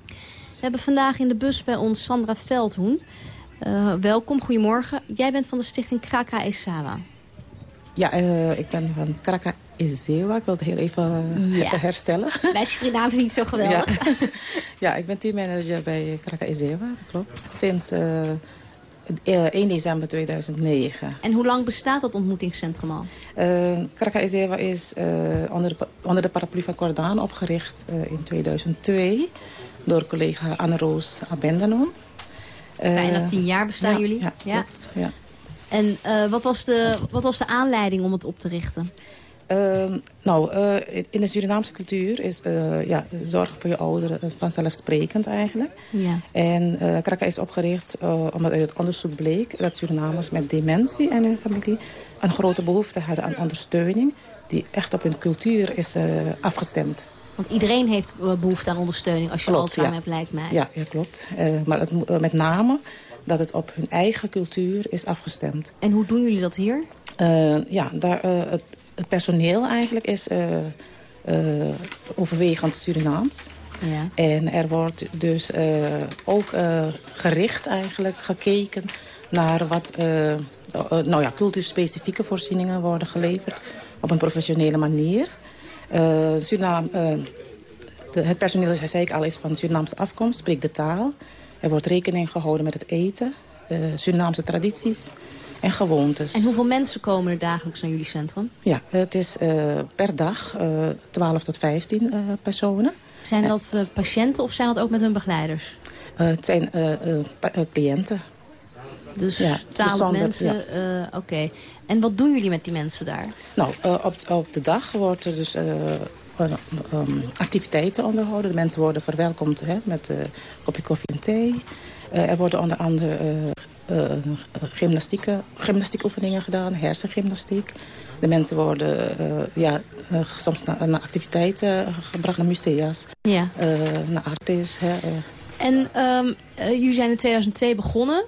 We hebben vandaag in de bus bij ons Sandra Veldhoen. Uh, welkom, goedemorgen. Jij bent van de stichting Kraka Esawa. Ja, uh, ik ben van Kraka Ezewa. Ik wil het heel even ja. herstellen. Mijn Surinaam is niet zo geweldig. Ja, ja ik ben teammanager bij Kraka Ezewa, klopt. Sinds... Uh, 1 december 2009. En hoe lang bestaat dat ontmoetingscentrum al? Uh, Kraka Ezewa is uh, onder, de, onder de paraplu van Cordaan opgericht uh, in 2002 door collega Anne-Roos Abendano. Bijna tien jaar bestaan ja, jullie? Ja, klopt. Ja. En wat, was de, wat was de aanleiding om het op te richten? Uh, nou, uh, in de Surinaamse cultuur is uh, ja, zorg voor je ouderen vanzelfsprekend eigenlijk. Ja. En Kraka is opgericht omdat uit het onderzoek bleek dat Surinamers met dementie en hun familie een grote behoefte hadden aan ondersteuning die echt op hun cultuur is afgestemd. Want iedereen heeft behoefte aan ondersteuning als je klopt, Alzheimer ja. hebt, lijkt mij. Ja, ja klopt. maar het, met name dat het op hun eigen cultuur is afgestemd. En hoe doen jullie dat hier? ja, daar, het, het personeel eigenlijk is uh, uh, overwegend Surinaams. Ja. En er wordt dus uh, ook gericht eigenlijk gekeken naar wat nou ja, cultuurspecifieke voorzieningen worden geleverd op een professionele manier. Suriname, de, het personeel, zei ik al, is van Surinaamse afkomst, spreekt de taal. Er wordt rekening gehouden met het eten, Surinaamse tradities. En gewoontes. En hoeveel mensen komen er dagelijks naar jullie centrum? Ja, het is uh, per dag uh, 12 tot 15 uh, personen. Zijn dat patiënten of zijn dat ook met hun begeleiders? het zijn cliënten. Dus ja, 12 mensen, ja. oké. Okay. En wat doen jullie met die mensen daar? Nou, op, op de dag wordt er dus um, activiteiten onderhouden. De mensen worden verwelkomd hè, met een kopje koffie en thee. Er worden onder andere uh, uh, gymnastiekoefeningen gedaan, hersengymnastiek. De mensen worden ja, soms naar, naar, activiteiten gebracht, naar musea's, ja. naar artis. Hè, En um, jullie zijn in 2002 begonnen.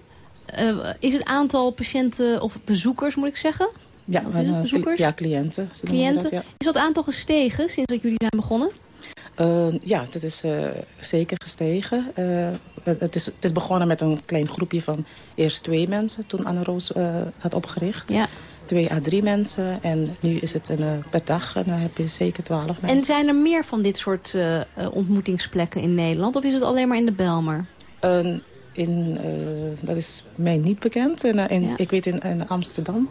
is het aantal patiënten of bezoekers, moet ik zeggen? Ja, bezoekers? ja cliënten. cliënten. Dat, ja. Is dat aantal gestegen sinds dat jullie zijn begonnen? Uh, ja, dat is uh, zeker gestegen. Het, is, het is begonnen met een klein groepje van eerst twee mensen... toen Anne Roos had opgericht. Ja. Twee à drie mensen. En nu is het een, per dag en dan heb je zeker twaalf mensen. En zijn er meer van dit soort ontmoetingsplekken in Nederland? Of is het alleen maar in de Belmer? in, dat is mij niet bekend. In, ja. Ik weet in, in Amsterdam...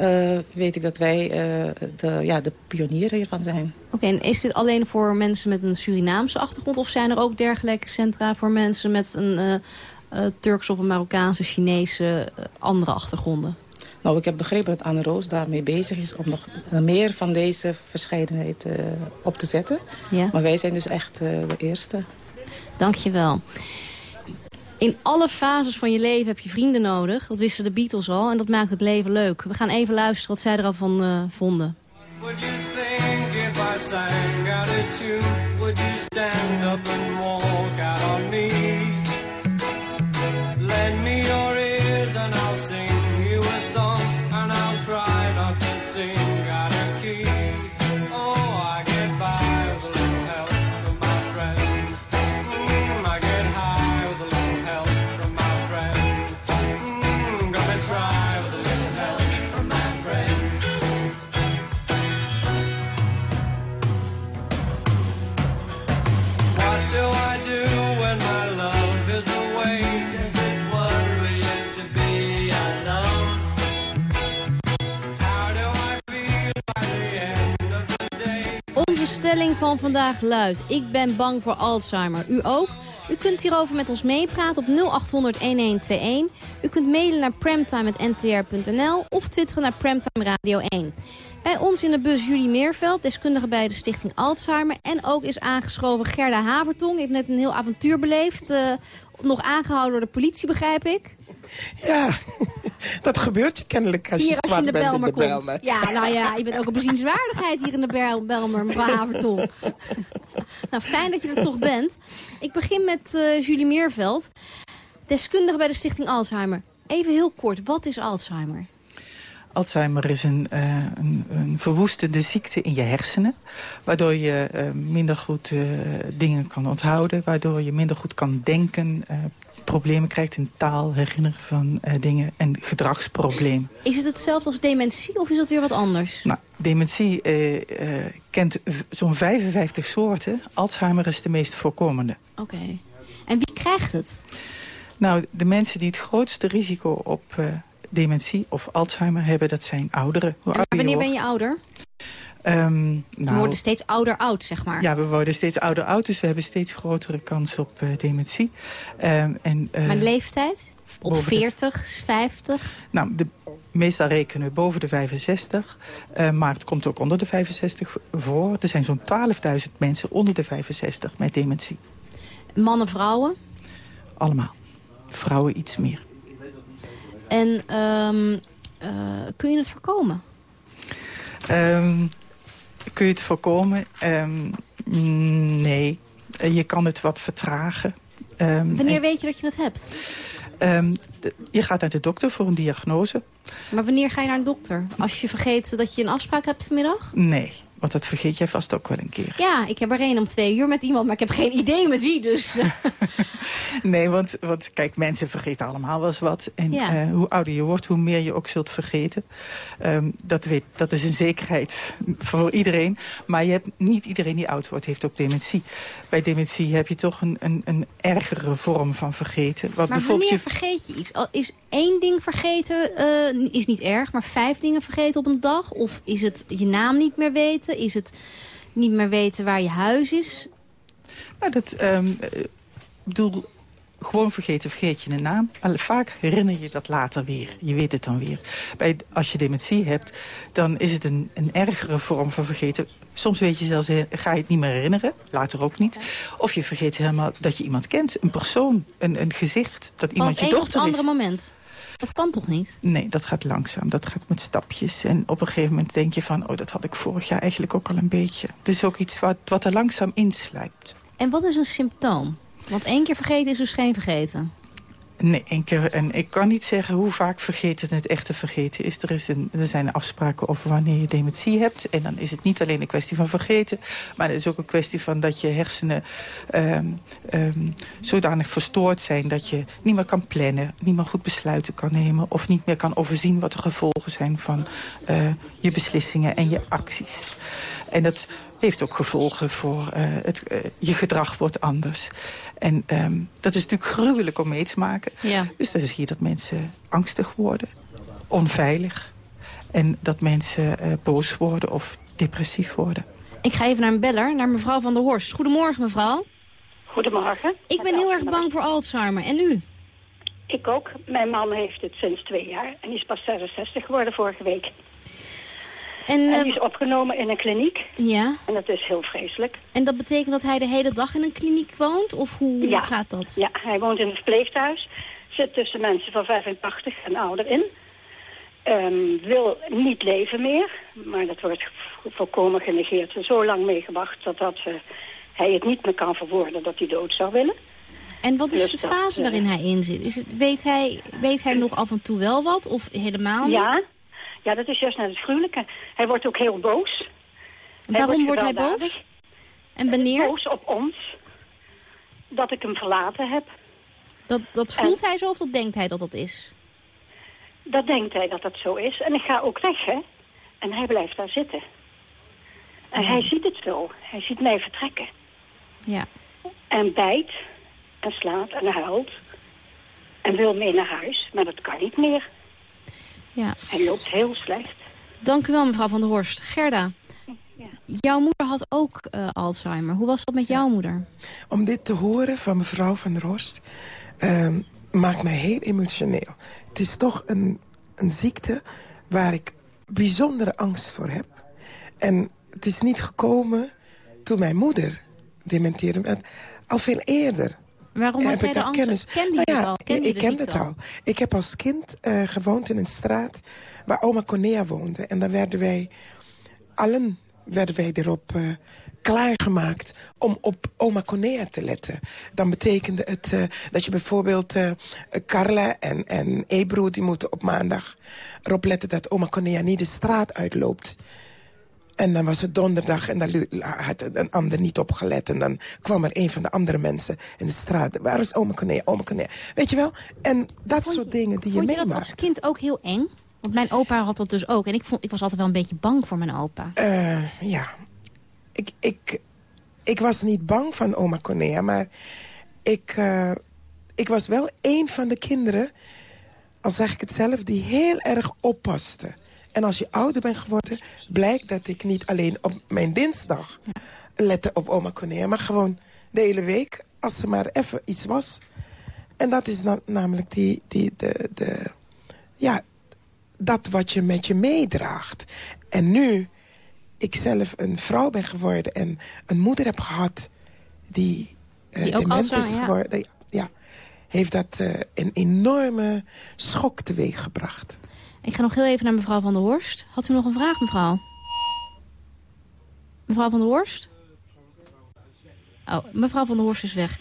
Uh, weet ik dat wij uh, de, ja, de pionieren hiervan zijn. Oké, okay, en is dit alleen voor mensen met een Surinaamse achtergrond... of zijn er ook dergelijke centra voor mensen met een uh, Turks of een Marokkaanse, Chinese, andere achtergronden? Nou, ik heb begrepen dat Anne Roos daarmee bezig is... om nog meer van deze verscheidenheid op te zetten. Ja. Maar wij zijn dus echt de eerste. Dank je wel. In alle fases van je leven heb je vrienden nodig. Dat wisten de Beatles al en dat maakt het leven leuk. We gaan even luisteren wat zij er al van uh, vonden. Would you think if I Would you stand up and walk out on me stelling van vandaag luidt... Ik ben bang voor Alzheimer. U ook? U kunt hierover met ons meepraten op 0800-1121. U kunt mailen naar premtime.ntr.nl of twitteren naar Premtime Radio 1. Bij ons in de bus Julie Meerveld, deskundige bij de Stichting Alzheimer. En ook is aangeschoven Gerda Havertong. Heeft net een heel avontuur beleefd. Uh, nog aangehouden door de politie, begrijp ik. Ja, dat gebeurt je kennelijk als hier, je als je in de Belmer in de komt. Ja, nou ja, je bent ook een bezienswaardigheid hier in de Bel Belmer, mevrouw Havertong. nou, fijn dat je er toch bent. Ik begin met uh, Julie Meerveld, deskundige bij de Stichting Alzheimer. Even heel kort, wat is Alzheimer? Alzheimer is een, uh, een, een, verwoestende ziekte in je hersenen. Waardoor je uh, minder goed uh, dingen kan onthouden. Waardoor je minder goed kan denken. Problemen krijgt in taal, herinneren van dingen. En gedragsprobleem. Is het hetzelfde als dementie of is dat weer wat anders? Nou, dementie kent zo'n 55 soorten. Alzheimer is de meest voorkomende. Oké. Okay. En wie krijgt het? Nou, de mensen die het grootste risico op dementie of Alzheimer hebben, dat zijn ouderen. Hoe wanneer ben je ouder? Um, nou, we worden steeds ouder oud, zeg maar. Ja, we worden steeds ouder oud, dus we hebben steeds grotere kans op uh, dementie. Um, en, uh, maar leeftijd? Op 40, 50? Nou, de, meestal rekenen we boven de 65. Uh, maar het komt ook onder de 65 voor. Er zijn zo'n 12.000 mensen onder de 65 met dementie. Mannen, vrouwen? Allemaal. Vrouwen iets meer. En um, uh, kun je het voorkomen? Um, kun je het voorkomen? Um, nee. Je kan het wat vertragen. Wanneer en, weet je dat je het hebt? De, je gaat naar de dokter voor een diagnose. Maar wanneer ga je naar een dokter? Als je vergeet dat je een afspraak hebt vanmiddag? Nee. Want dat vergeet jij vast ook wel een keer. Ja, ik heb er één om twee uur met iemand, maar ik heb geen idee met wie. Dus. nee, want, want kijk, mensen vergeten allemaal wel eens wat. En Ja. eh, hoe ouder je wordt, hoe meer je ook zult vergeten. Ehm, dat, weet, dat is een zekerheid voor iedereen. Maar je hebt, niet iedereen die oud wordt, heeft ook dementie. Bij dementie heb je toch een, een, een ergere vorm van vergeten. Wat Maar bijvoorbeeld wanneer je vergeet je iets? Is één ding vergeten, eh, is niet erg, maar vijf dingen vergeten op een dag? Of is het je naam niet meer weten? Is het niet meer weten waar je huis is? Nou, dat, eh, ik bedoel, gewoon vergeten, vergeet je een naam. Vaak herinner je dat later weer. Je weet het dan weer. Bij, als je dementie hebt, dan is het een, een ergere vorm van vergeten. Soms weet je zelfs, he- ga je het niet meer herinneren. Later ook niet. Of je vergeet helemaal dat je iemand kent. Een persoon, een, een gezicht. Dat iemand je een op dochter is. andere moment. Dat kan toch niet? Nee, dat gaat langzaam. Dat gaat met stapjes. En op een gegeven moment denk je van... oh, dat had ik vorig jaar eigenlijk ook al een beetje. Het is ook iets wat, wat er langzaam inslijpt. En wat is een symptoom? Want één keer vergeten is dus geen vergeten. Nee, keer. En ik kan niet zeggen hoe vaak vergeten het echte vergeten is. Er, is een, er zijn afspraken over wanneer je dementie hebt. En dan is het niet alleen een kwestie van vergeten. Maar het is ook een kwestie van dat je hersenen ehm, ehm, zodanig verstoord zijn... dat je niet meer kan plannen, niet meer goed besluiten kan nemen... of niet meer kan overzien wat de gevolgen zijn van eh, je beslissingen en je acties. En dat heeft ook gevolgen voor eh, het, eh, je gedrag wordt anders. En ehm, dat is natuurlijk gruwelijk om mee te maken. Ja. Dus dan zie je dat mensen angstig worden, onveilig. En dat mensen eh, boos worden of depressief worden. Ik ga even naar een beller, naar mevrouw van der Horst. Goedemorgen, mevrouw. Goedemorgen. Ik ben heel erg bang voor Alzheimer. En u? Ik ook. Mijn man heeft het sinds twee jaar en die is pas 66 geworden vorige week. En, En eh, die is opgenomen in een kliniek Ja. en dat is heel vreselijk. En dat betekent dat hij de hele dag in een kliniek woont? Of hoe Ja. gaat dat? Ja, hij woont in een verpleeghuis, zit tussen mensen van 85 en ouder in. Ehm, wil niet leven meer, maar dat wordt volkomen genegeerd. Er zo lang meegewacht dat, dat eh, hij het niet meer kan verwoorden dat hij dood zou willen. En wat is Dus de fase eh, waarin hij in zit? Is het, weet, hij, weet hij nog af en toe wel wat of helemaal niet? Ja, ja, dat is juist net het gruwelijke. Hij wordt ook heel boos. Waarom wordt hij boos? En wanneer? Boos op ons. Dat ik hem verlaten heb. Dat, dat voelt hij zo of dat denkt hij dat dat is? Dat denkt hij dat dat zo is. En ik ga ook weg, hè. En hij blijft daar zitten. En hij ziet het zo. Hij ziet mij vertrekken. Ja. En bijt. En slaat en huilt. En wil mee naar huis. Maar dat kan niet meer. Ja. Hij loopt heel slecht. Dank u wel, mevrouw van der Horst. Gerda, jouw moeder had ook eh, Alzheimer. Hoe was dat met jouw moeder? Om dit te horen van mevrouw van der Horst... ehm, maakt mij heel emotioneel. Het is toch een, een ziekte waar ik bijzondere angst voor heb. En het is niet gekomen toen mijn moeder dementeerde. Al veel eerder. Waarom heb jij ik daar kennis. Kende Nou ja, al? Kende ik de kende ziekte het al. Ik heb als kind eh, gewoond in een straat waar oma Cornea woonde. En daar werden wij, allen werden wij erop eh, klaargemaakt om op oma Cornea te letten. Dan betekende het eh, dat je bijvoorbeeld eh, Carla en, en Ebro... die moeten op maandag erop letten dat oma Cornea niet de straat uitloopt. En dan was het donderdag en dan had een ander niet opgelet. En dan kwam er een van de andere mensen in de straat. Waar is oma Cornea, oma Cornea? Weet je wel? En dat soort dingen die je Vond je dat meemaakt. als kind ook heel eng? Want mijn opa had dat dus ook. En ik, vond, ik was altijd wel een beetje bang voor mijn opa. Eh, ja. Ik, ik, ik was niet bang van oma Cornea, maar ik, eh, ik was wel een van de kinderen, al zeg ik het zelf, die heel erg oppaste. En als je ouder bent geworden, blijkt dat ik niet alleen op mijn dinsdag lette op oma Cornea, maar gewoon de hele week, als er maar even iets was. En dat is na- namelijk die, die, de, de, ja, dat wat je met je meedraagt. En nu ik zelf een vrouw ben geworden en een moeder heb gehad die, eh Die dement is ja. geworden, ja, heeft dat eh, een enorme schok teweeg gebracht. Ik ga nog heel even naar mevrouw van der Horst. Had u nog een vraag, mevrouw? Mevrouw van der Horst? Oh, mevrouw van der Horst is weg.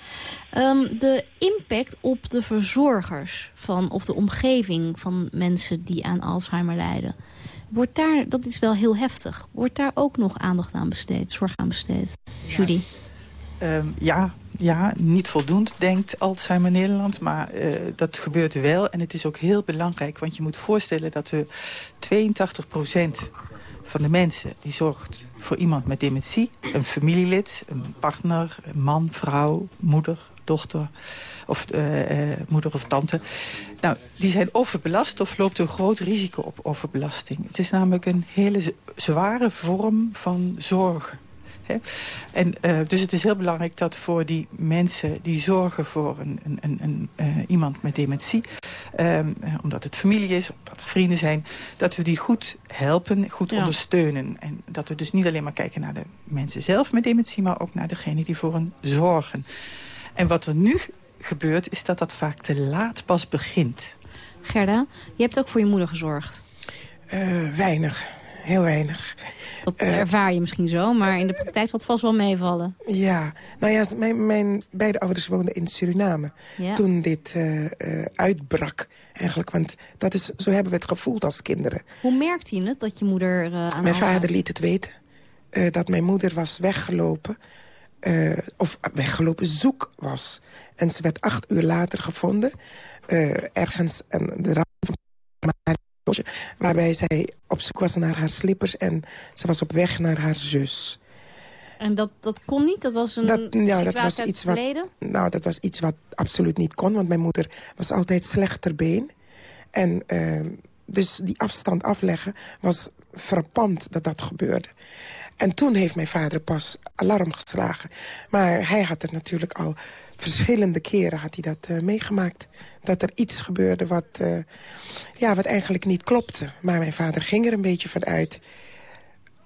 Ehm, de impact op de verzorgers van, of de omgeving van mensen die aan Alzheimer lijden. Wordt daar, dat is wel heel heftig. Wordt daar ook nog aandacht aan besteed, zorg aan besteed? Judy? Ehm, ja, ja, niet voldoende, denkt Alzheimer Nederland. Maar uh, dat gebeurt wel. En het is ook heel belangrijk. Want je moet voorstellen dat we 82% van de mensen... die zorgt voor iemand met dementie. Een familielid, een partner, een man, vrouw, moeder, dochter... of uh, uh, moeder of tante. Nou, die zijn overbelast of loopt een groot risico op overbelasting. Het is namelijk een hele zware vorm van zorg en, uh, dus het is heel belangrijk dat voor die mensen die zorgen voor een, een, een, een uh, iemand met dementie... Uh, omdat het familie is, omdat het vrienden zijn... dat we die goed helpen, goed ja. ondersteunen. En dat we dus niet alleen maar kijken naar de mensen zelf met dementie... maar ook naar degene die voor hen zorgen. En wat er nu gebeurt, is dat dat vaak te laat pas begint. Gerda, je hebt ook voor je moeder gezorgd. Uh, weinig, heel weinig. Dat uh, ervaar je misschien zo, maar in de praktijk zal het vast wel meevallen. Ja, nou ja, mijn, mijn beide ouders woonden in Suriname. Ja. Toen dit uh, uh, uitbrak eigenlijk. Want dat is, zo hebben we het gevoeld als kinderen. Hoe merkte je het dat je moeder aan Mijn vader liet het weten. dat mijn moeder was weggelopen. of weggelopen zoek was. En ze werd acht uur later gevonden. ergens aan de rand van waarbij zij op zoek was naar haar slippers en ze was op weg naar haar zus. En dat, dat kon niet? Dat was een dat, ja, dat was iets wat, Nou, dat was iets wat absoluut niet kon, want mijn moeder was altijd slechter been. En uh, dus die afstand afleggen was frappant dat dat gebeurde. En toen heeft mijn vader pas alarm geslagen. Maar hij had er natuurlijk al verschillende keren had hij dat uh, meegemaakt. Dat er iets gebeurde wat, uh, ja, wat eigenlijk niet klopte. Maar mijn vader ging er een beetje van uit.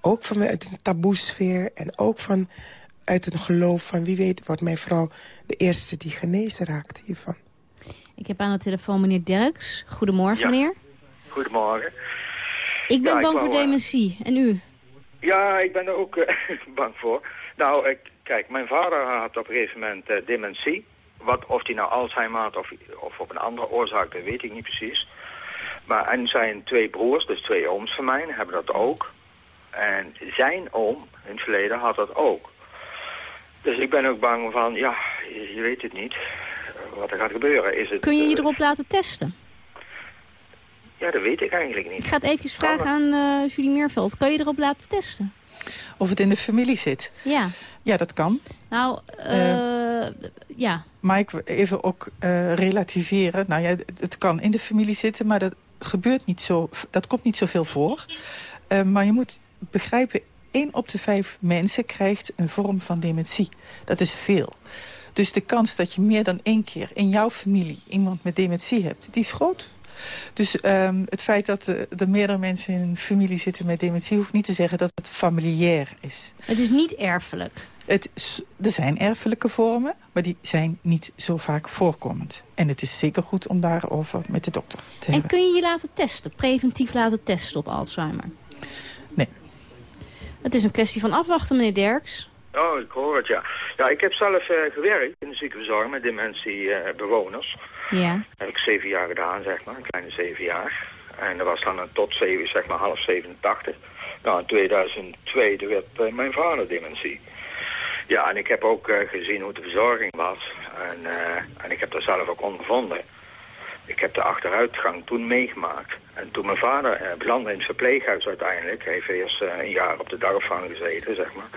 Ook vanuit een taboesfeer. En ook van uit een geloof van wie weet wordt mijn vrouw de eerste die genezen raakt hiervan. Ik heb aan de telefoon meneer Derks. Goedemorgen ja. meneer. Goedemorgen. Ik ben ja, bang ik voor wou, dementie. En u? Ja, ik ben er ook uh, bang voor. Nou, ik, kijk, mijn vader had op een gegeven moment uh, dementie. Wat, of hij nou Alzheimer had of, of op een andere oorzaak, dat weet ik niet precies. Maar en zijn twee broers, dus twee ooms van mij, hebben dat ook. En zijn oom in het verleden had dat ook. Dus ik ben ook bang van, ja, je, weet het niet wat er gaat gebeuren. Is het, Kun je je uh, erop laten testen? Ja, dat weet ik eigenlijk niet. Ik ga het even vragen aan uh, Julie Meerveld. Kan je erop laten testen? Of het in de familie zit? Ja. Ja, dat kan. Nou, uh, ja. Maar ik even ook uh, relativeren. Nou ja, het kan in de familie zitten, maar dat gebeurt niet zo. Dat komt niet zoveel voor. Maar je moet begrijpen, één op de vijf mensen krijgt een vorm van dementie. Dat is veel. Dus de kans dat je meer dan één keer in jouw familie iemand met dementie hebt, die is groot. Dus um, het feit dat er, er meerdere mensen in een familie zitten met dementie... hoeft niet te zeggen dat het familiair is. Het is niet erfelijk? Het, er zijn erfelijke vormen, maar die zijn niet zo vaak voorkomend. En het is zeker goed om daarover met de dokter te en hebben. En kun je je laten testen, preventief laten testen op Alzheimer? Nee. Het is een kwestie van afwachten, meneer Derks. Oh, ik hoor het, ja. Ja, ik heb zelf uh, gewerkt in de ziekenverzorging met dementiebewoners. Uh, ja. Heb ik zeven jaar gedaan, zeg maar, een kleine zeven jaar. En dat was dan een tot zeven, zeg maar half 87. Nou, in 2002 werd uh, mijn vader dementie. Ja, en ik heb ook uh, gezien hoe de verzorging was. En, uh, en ik heb dat zelf ook ondervonden. Ik heb de achteruitgang toen meegemaakt. En toen mijn vader uh, belandde in het verpleeghuis uiteindelijk... heeft eerst een jaar op de dagopvang gezeten, zeg maar.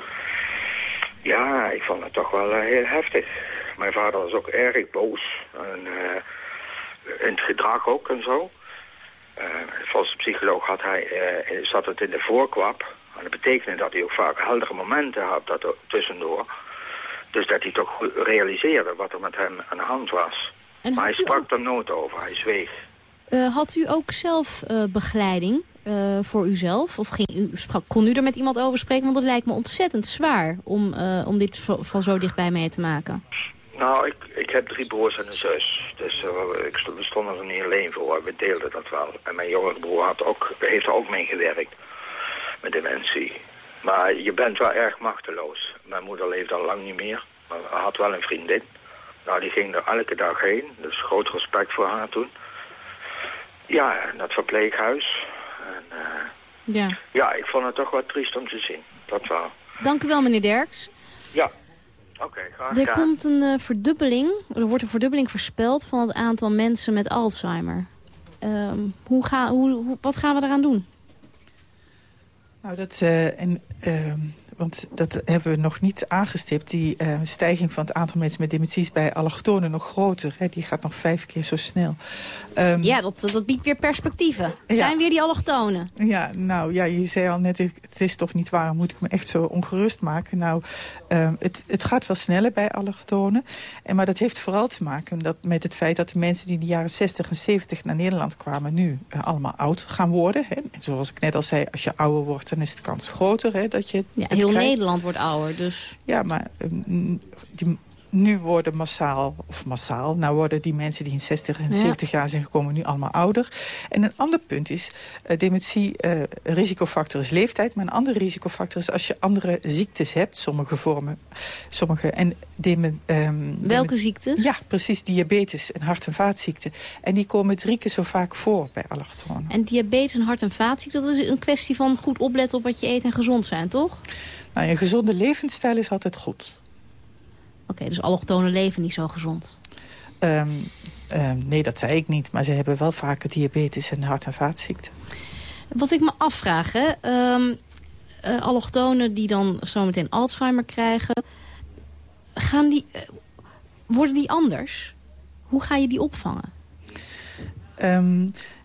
Ja, ik vond het toch wel heel heftig. Mijn vader was ook erg boos. En, in het gedrag ook en zo. volgens de psycholoog had hij, zat het in de voorkwap... En dat betekende dat hij ook vaak heldere momenten had dat tussendoor. Dus dat hij toch realiseerde wat er met hem aan de hand was. En maar hij sprak ook... er nooit over, hij zweeg. Uh, had u ook zelf uh, begeleiding uh, voor uzelf? Of ging u, sprak, kon u er met iemand over spreken? Want het lijkt me ontzettend zwaar om, om dit van zo dichtbij mee te maken. Nou, ik, ik heb drie broers en een zus. Dus ik, we stonden er niet alleen voor. We deelden dat wel. En mijn jongere broer had ook, heeft er ook mee gewerkt met dementie. Maar je bent wel erg machteloos. Mijn moeder leeft al lang niet meer, maar had wel een vriendin. Nou, die ging er elke dag heen. Dus groot respect voor haar toen. Ja, en dat verpleeghuis. En, eh, Ja. ja, ik vond het toch wat triest om te zien. Dat wel. Dank u wel, meneer Derks. Ja. Oké, Er komt een eh, verdubbeling, er wordt een verdubbeling voorspeld van het aantal mensen met Alzheimer. Ehm, hoe ga, hoe, hoe- wat gaan we eraan doen? Nou, dat, eh, en, ehm, want dat hebben we nog niet aangestipt. Die eh, stijging van het aantal mensen met dementie is bij allochtonen nog groter. Hè? Die gaat nog vijf keer zo snel. Ehm, Ja, dat, dat biedt weer perspectieven. Het Ja. zijn weer die allochtonen. Ja, nou ja, je zei al net, het is toch niet waar, moet ik me echt zo ongerust maken? Nou, ehm, het, het gaat wel sneller bij allochtonen. En, maar dat heeft vooral te maken dat, met het feit dat de mensen die in de jaren 60 en 70 naar Nederland kwamen... nu eh, allemaal oud gaan worden. Hè? En zoals ik net al zei, als je ouder wordt, dan is de kans groter hè, dat je Ja, heel. Nederland wordt ouder, dus... Ja, maar ehm, die, nu worden massaal, of massaal... nou worden die mensen die in 60 en Ja. 70 jaar zijn gekomen nu allemaal ouder. En een ander punt is, eh, dementie, eh, risicofactor is leeftijd... maar een andere risicofactor is als je andere ziektes hebt, sommige vormen. Sommige, en deme, ehm, Welke ziektes? Ja, precies, diabetes en hart- en vaatziekten. En die komen drie keer zo vaak voor bij allochtonen. En diabetes en hart- en vaatziekten, dat is een kwestie van goed opletten op wat je eet en gezond zijn, toch? Nou, een gezonde levensstijl is altijd goed. Oké, dus allochtonen leven niet zo gezond. Ehm, ehm, nee, dat zei ik niet. Maar ze hebben wel vaker diabetes en hart- en vaatziekten. Wat ik me afvraag, hè, ehm, eh, allochtonen die dan zometeen Alzheimer krijgen, gaan die, eh, worden die anders? Hoe ga je die opvangen?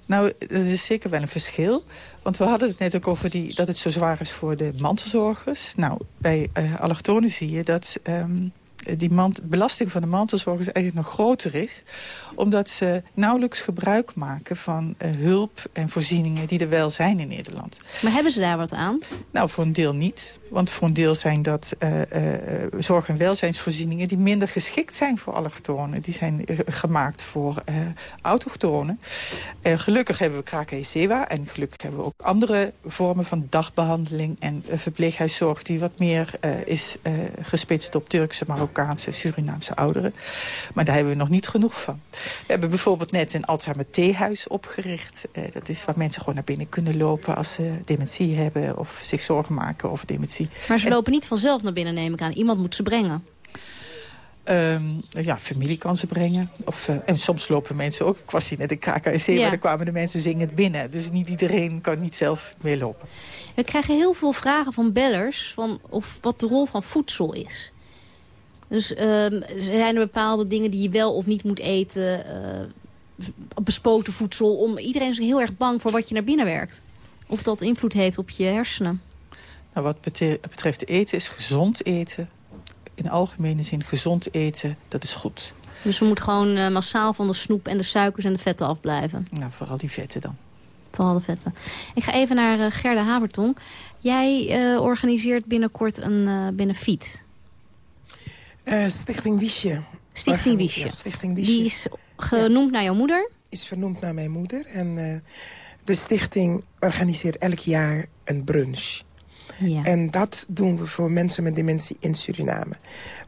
Nou, dat is zeker wel een verschil. Want we hadden het net ook over die, dat het zo zwaar is voor de mantelzorgers. Nou, bij eh allochtonen zie je dat die belasting van de mantelzorgers eigenlijk nog groter is. Omdat ze nauwelijks gebruik maken van eh, hulp en voorzieningen die er wel zijn in Nederland. Maar hebben ze daar wat aan? Nou, voor een deel niet. Want voor een deel zijn dat eh, eh, zorg- en welzijnsvoorzieningen... die minder geschikt zijn voor allochtonen. Die zijn eh, gemaakt voor eh autochtonen. Gelukkig hebben we KKSEWA en gelukkig hebben we ook andere vormen van dagbehandeling... en verpleeghuiszorg die wat meer is gespitst op Turkse, Marokkaanse, Surinaamse ouderen. Maar daar hebben we nog niet genoeg van. We hebben bijvoorbeeld net een Alzheimer theehuis opgericht. Dat is waar mensen gewoon naar binnen kunnen lopen als ze dementie hebben... of zich zorgen maken over dementie. Maar ze En- lopen niet vanzelf naar binnen, neem ik aan. Iemand moet ze brengen. Ehm, ja, familie kan ze brengen. Of, eh, en soms lopen mensen ook. Ik was hier net in Ja. maar daar kwamen de mensen zingend binnen. Dus niet iedereen kan niet zelf meer lopen. We krijgen heel veel vragen van bellers van of wat de rol van voedsel is. Dus ehm, zijn er bepaalde dingen die je wel of niet moet eten? eh, bespoten voedsel. Om, iedereen is heel erg bang voor wat je naar binnen werkt. Of dat invloed heeft op je hersenen. Nou, wat betreft eten is gezond eten. In algemene zin gezond eten, dat is goed. Dus we moeten gewoon eh, massaal van de snoep en de suikers en de vetten afblijven. Nou, vooral die vetten dan. Vooral de vetten. Ik ga even naar eh, Gerda Havertong. Jij eh, organiseert binnenkort een eh benefiet. Eh, Stichting Wiesje. Stichting Wiesje. Ja, Stichting Wiesje. Die is genoemd naar jouw moeder? Is vernoemd naar mijn moeder. En eh, de stichting organiseert elk jaar een brunch. Ja. En dat doen we voor mensen met dementie in Suriname.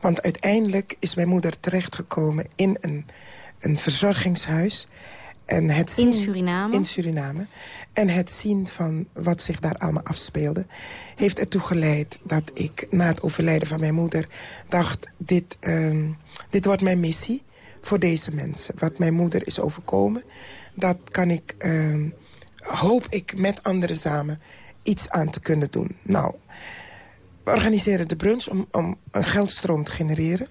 Want uiteindelijk is mijn moeder terechtgekomen in een, een verzorgingshuis. En het zien, In Suriname? In Suriname. En het zien van wat zich daar allemaal afspeelde... heeft ertoe geleid dat ik na het overlijden van mijn moeder... dacht, dit, ehm, dit wordt mijn missie voor deze mensen. Wat mijn moeder is overkomen, dat kan ik, ehm, hoop ik met anderen samen iets aan te kunnen doen. Nou, we organiseren de brunch om, om een geldstroom te genereren.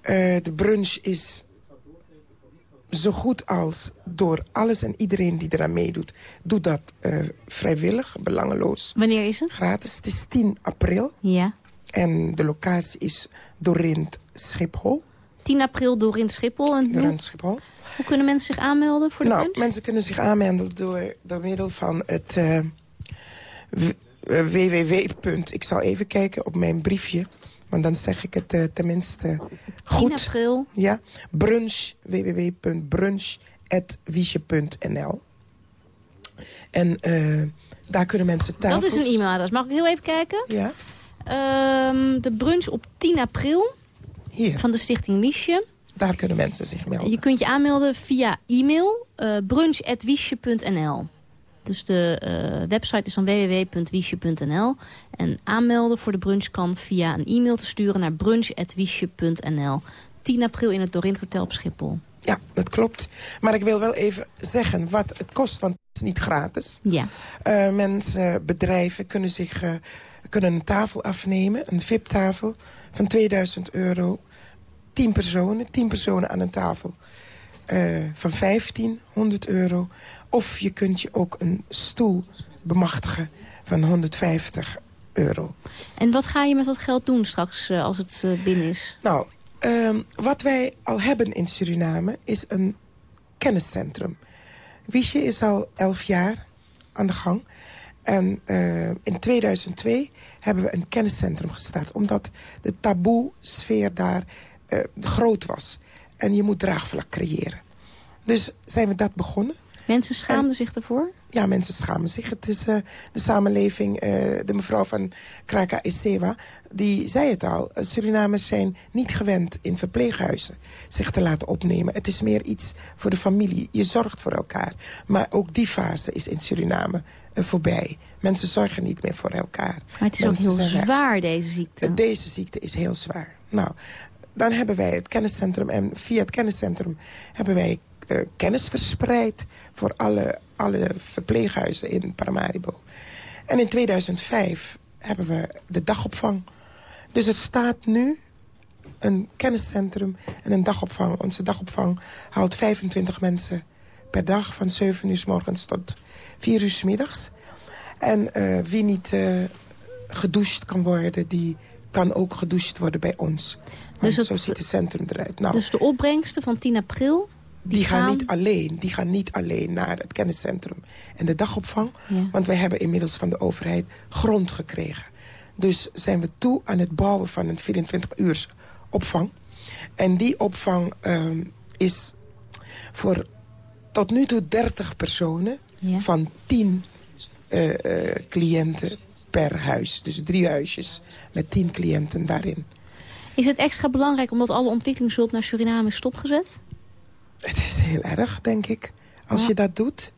Eh, de brunch is zo goed als door alles en iedereen die eraan meedoet... doet dat eh, vrijwillig, belangeloos. Wanneer is het? Gratis. Het is 10 april. Ja. En de locatie is Dorint Schiphol. 10 april door in Schiphol. En Dorint Schiphol. hoe kunnen mensen zich aanmelden voor de Nou, brunch? mensen kunnen zich aanmelden door, door middel van het eh, www. Ik zal even kijken op mijn briefje. Want dan zeg ik het eh, tenminste goed. 10 april. Ja, brunch, www.brunch.wiesje.nl. En eh, daar kunnen mensen tafels... Dat is een e-mailadres. Mag ik heel even kijken? Ja. Ehm, de brunch op 10 april. hier. Van de Stichting Wiesje. Daar kunnen mensen zich melden. Je kunt je aanmelden via e-mail uh, brunch.wiesje.nl. Dus de uh, website is dan www.wiesje.nl. En aanmelden voor de brunch kan via een e-mail te sturen naar brunch.wiesje.nl. 10 april in het Dorint Hotel op Schiphol. Ja, dat klopt. Maar ik wil wel even zeggen wat het kost, want het is niet gratis. Ja. Uh, mensen, bedrijven kunnen, zich, uh, kunnen een tafel afnemen, een VIP-tafel van 2000 euro. 10 personen, 10 personen aan een tafel uh, van 1500 euro. Of je kunt je ook een stoel bemachtigen van 150 euro. En wat ga je met dat geld doen straks als het binnen is? Nou, Um, wat wij al hebben in Suriname is een kenniscentrum. Wiesje is al elf jaar aan de gang. En uh, in 2002 hebben we een kenniscentrum gestart. Omdat de taboe-sfeer daar uh, groot was. En je moet draagvlak creëren. Dus zijn we dat begonnen. Mensen schaamden zich ervoor? Ja, mensen schamen zich. Het is uh, de samenleving, uh, de mevrouw van Kraka Isewa, die zei het al. Surinamers zijn niet gewend in verpleeghuizen zich te laten opnemen. Het is meer iets voor de familie. Je zorgt voor elkaar. Maar ook die fase is in Suriname uh, voorbij. Mensen zorgen niet meer voor elkaar. Maar het is mensen ook heel zwaar, deze ziekte. Deze ziekte is heel zwaar. Nou, dan hebben wij het kenniscentrum. En via het kenniscentrum hebben wij uh, kennis verspreid voor alle, alle verpleeghuizen in Paramaribo. En in 2005 hebben we de dagopvang. Dus er staat nu een kenniscentrum en een dagopvang. Onze dagopvang haalt 25 mensen per dag... van 7 uur s morgens tot 4 uur s middags. En uh, wie niet uh, gedoucht kan worden... die kan ook gedoucht worden bij ons. Want dus het, zo ziet het centrum eruit. Nou, dus de opbrengsten van 10 april die, die gaan, gaan, niet alleen, die gaan niet alleen naar het kenniscentrum en de dagopvang. Ja. Want wij hebben inmiddels van de overheid grond gekregen. Dus zijn we toe aan het bouwen van een 24-uurs opvang. En die opvang um, is voor tot nu toe 30 personen ja. van 10 uh, uh, cliënten per huis. Dus drie huisjes met 10 cliënten daarin. Is het extra belangrijk omdat alle ontwikkelingshulp naar Suriname is stopgezet? Het is heel erg, denk ik, als Ja. je dat doet,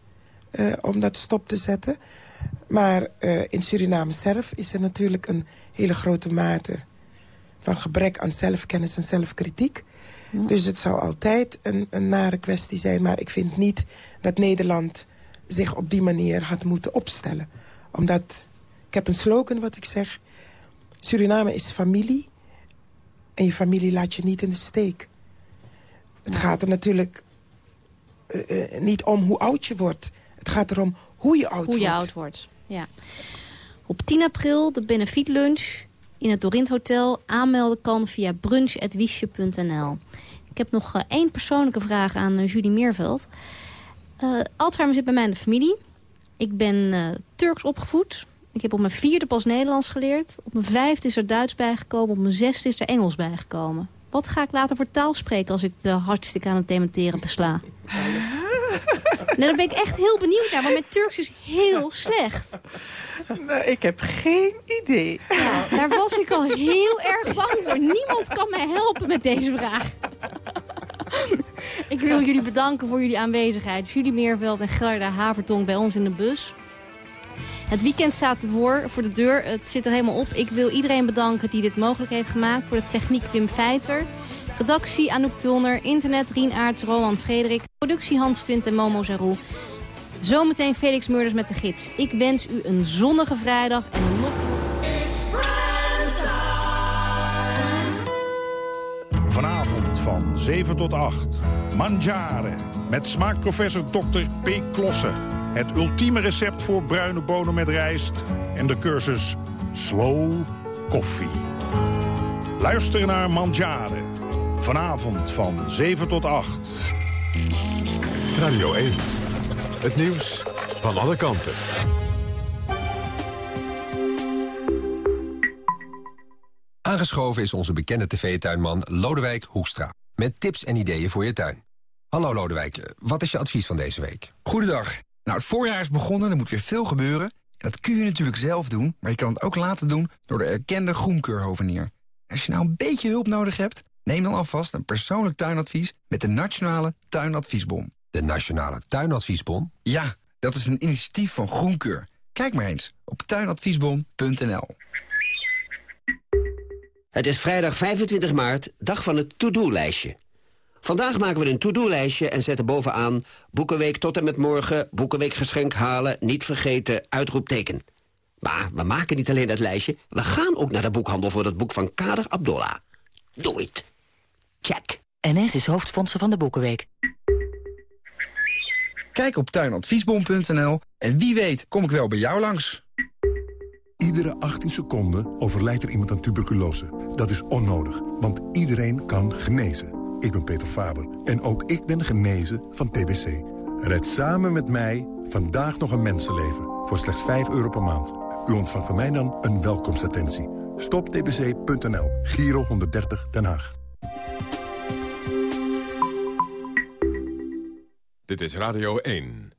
eh, om dat stop te zetten. Maar eh, in Suriname zelf is er natuurlijk een hele grote mate van gebrek aan zelfkennis en zelfkritiek. Dus het zou altijd een, een nare kwestie zijn. Maar ik vind niet dat Nederland zich op die manier had moeten opstellen. Omdat, ik heb een slogan wat ik zeg... Suriname is familie en je familie laat je niet in de steek. Het gaat er natuurlijk eh, eh, niet om hoe oud je wordt. Het gaat erom hoe je oud Hoe je wordt. oud wordt, ja. Op 10 april de benefiet-lunch in het Dorint Hotel. Aanmelden kan via brunch.wiesje.nl. Ik heb nog eh, één persoonlijke vraag aan Judy Meerveld. Alzheimer zit bij mij in de familie. Ik ben Turks opgevoed. Ik heb op mijn vierde pas Nederlands geleerd. Op mijn vijfde is er Duits bijgekomen. Op mijn zesde is er Engels bijgekomen. Wat ga ik later voor taal spreken als ik uh, hartstikke aan het dementeren besla? Nee, daar ben ik echt heel benieuwd naar. Want mijn Turks is heel slecht. Nee, ik heb geen idee. Nou, daar was ik al heel erg bang voor. Niemand kan mij helpen met deze vraag. ik wil jullie bedanken voor jullie aanwezigheid. Julie Meerveld en Gerda Havertong bij ons in de bus. Het weekend staat voor, voor de deur. Het zit er helemaal op. Ik wil iedereen bedanken die dit mogelijk heeft gemaakt. Voor de techniek Wim Feiter. Redactie Anouk Tulner. Internet Rien Aerts, Frederik. Productie Hans Twint en Momo Zarou. Zometeen Felix Murders met de gids. Ik wens u een zonnige vrijdag en een nog... Vanavond van 7 tot 8. Mangiare. Met smaakprofessor Dr. P. Klossen. Het ultieme recept voor bruine bonen met rijst. En de cursus Slow Coffee. Luister naar Mangiare. Vanavond van 7 tot 8. Radio 1. Het nieuws van alle kanten. Aangeschoven is onze bekende tv-tuinman Lodewijk Hoekstra. Met tips en ideeën voor je tuin. Hallo Lodewijk, wat is je advies van deze week? Goedendag. Nou, het voorjaar is begonnen, er moet weer veel gebeuren. En dat kun je natuurlijk zelf doen, maar je kan het ook laten doen door de erkende groenkeurhovenier. Als je nou een beetje hulp nodig hebt, Neem dan alvast een persoonlijk tuinadvies met de Nationale Tuinadviesbon. De Nationale Tuinadviesbon? Ja, dat is een initiatief van Groenkeur. Kijk maar eens op tuinadviesbon.nl. Het is vrijdag 25 maart, dag van het to-do-lijstje. Vandaag maken we een to-do-lijstje en zetten bovenaan... Boekenweek tot en met morgen, Boekenweekgeschenk halen, niet vergeten, uitroepteken. Maar we maken niet alleen dat lijstje, we gaan ook naar de boekhandel... voor dat boek van Kader Abdollah. Doe it. Check. NS is hoofdsponsor van de Boekenweek. Kijk op tuinadviesbon.nl en wie weet kom ik wel bij jou langs. Iedere 18 seconden overlijdt er iemand aan tuberculose. Dat is onnodig, want iedereen kan genezen. Ik ben Peter Faber en ook ik ben genezen van TBC. Red samen met mij vandaag nog een mensenleven voor slechts 5 euro per maand. U ontvangt van mij dan een welkomstattentie. Stoptbc.nl, Giro 130 Den Haag. Dit is Radio 1.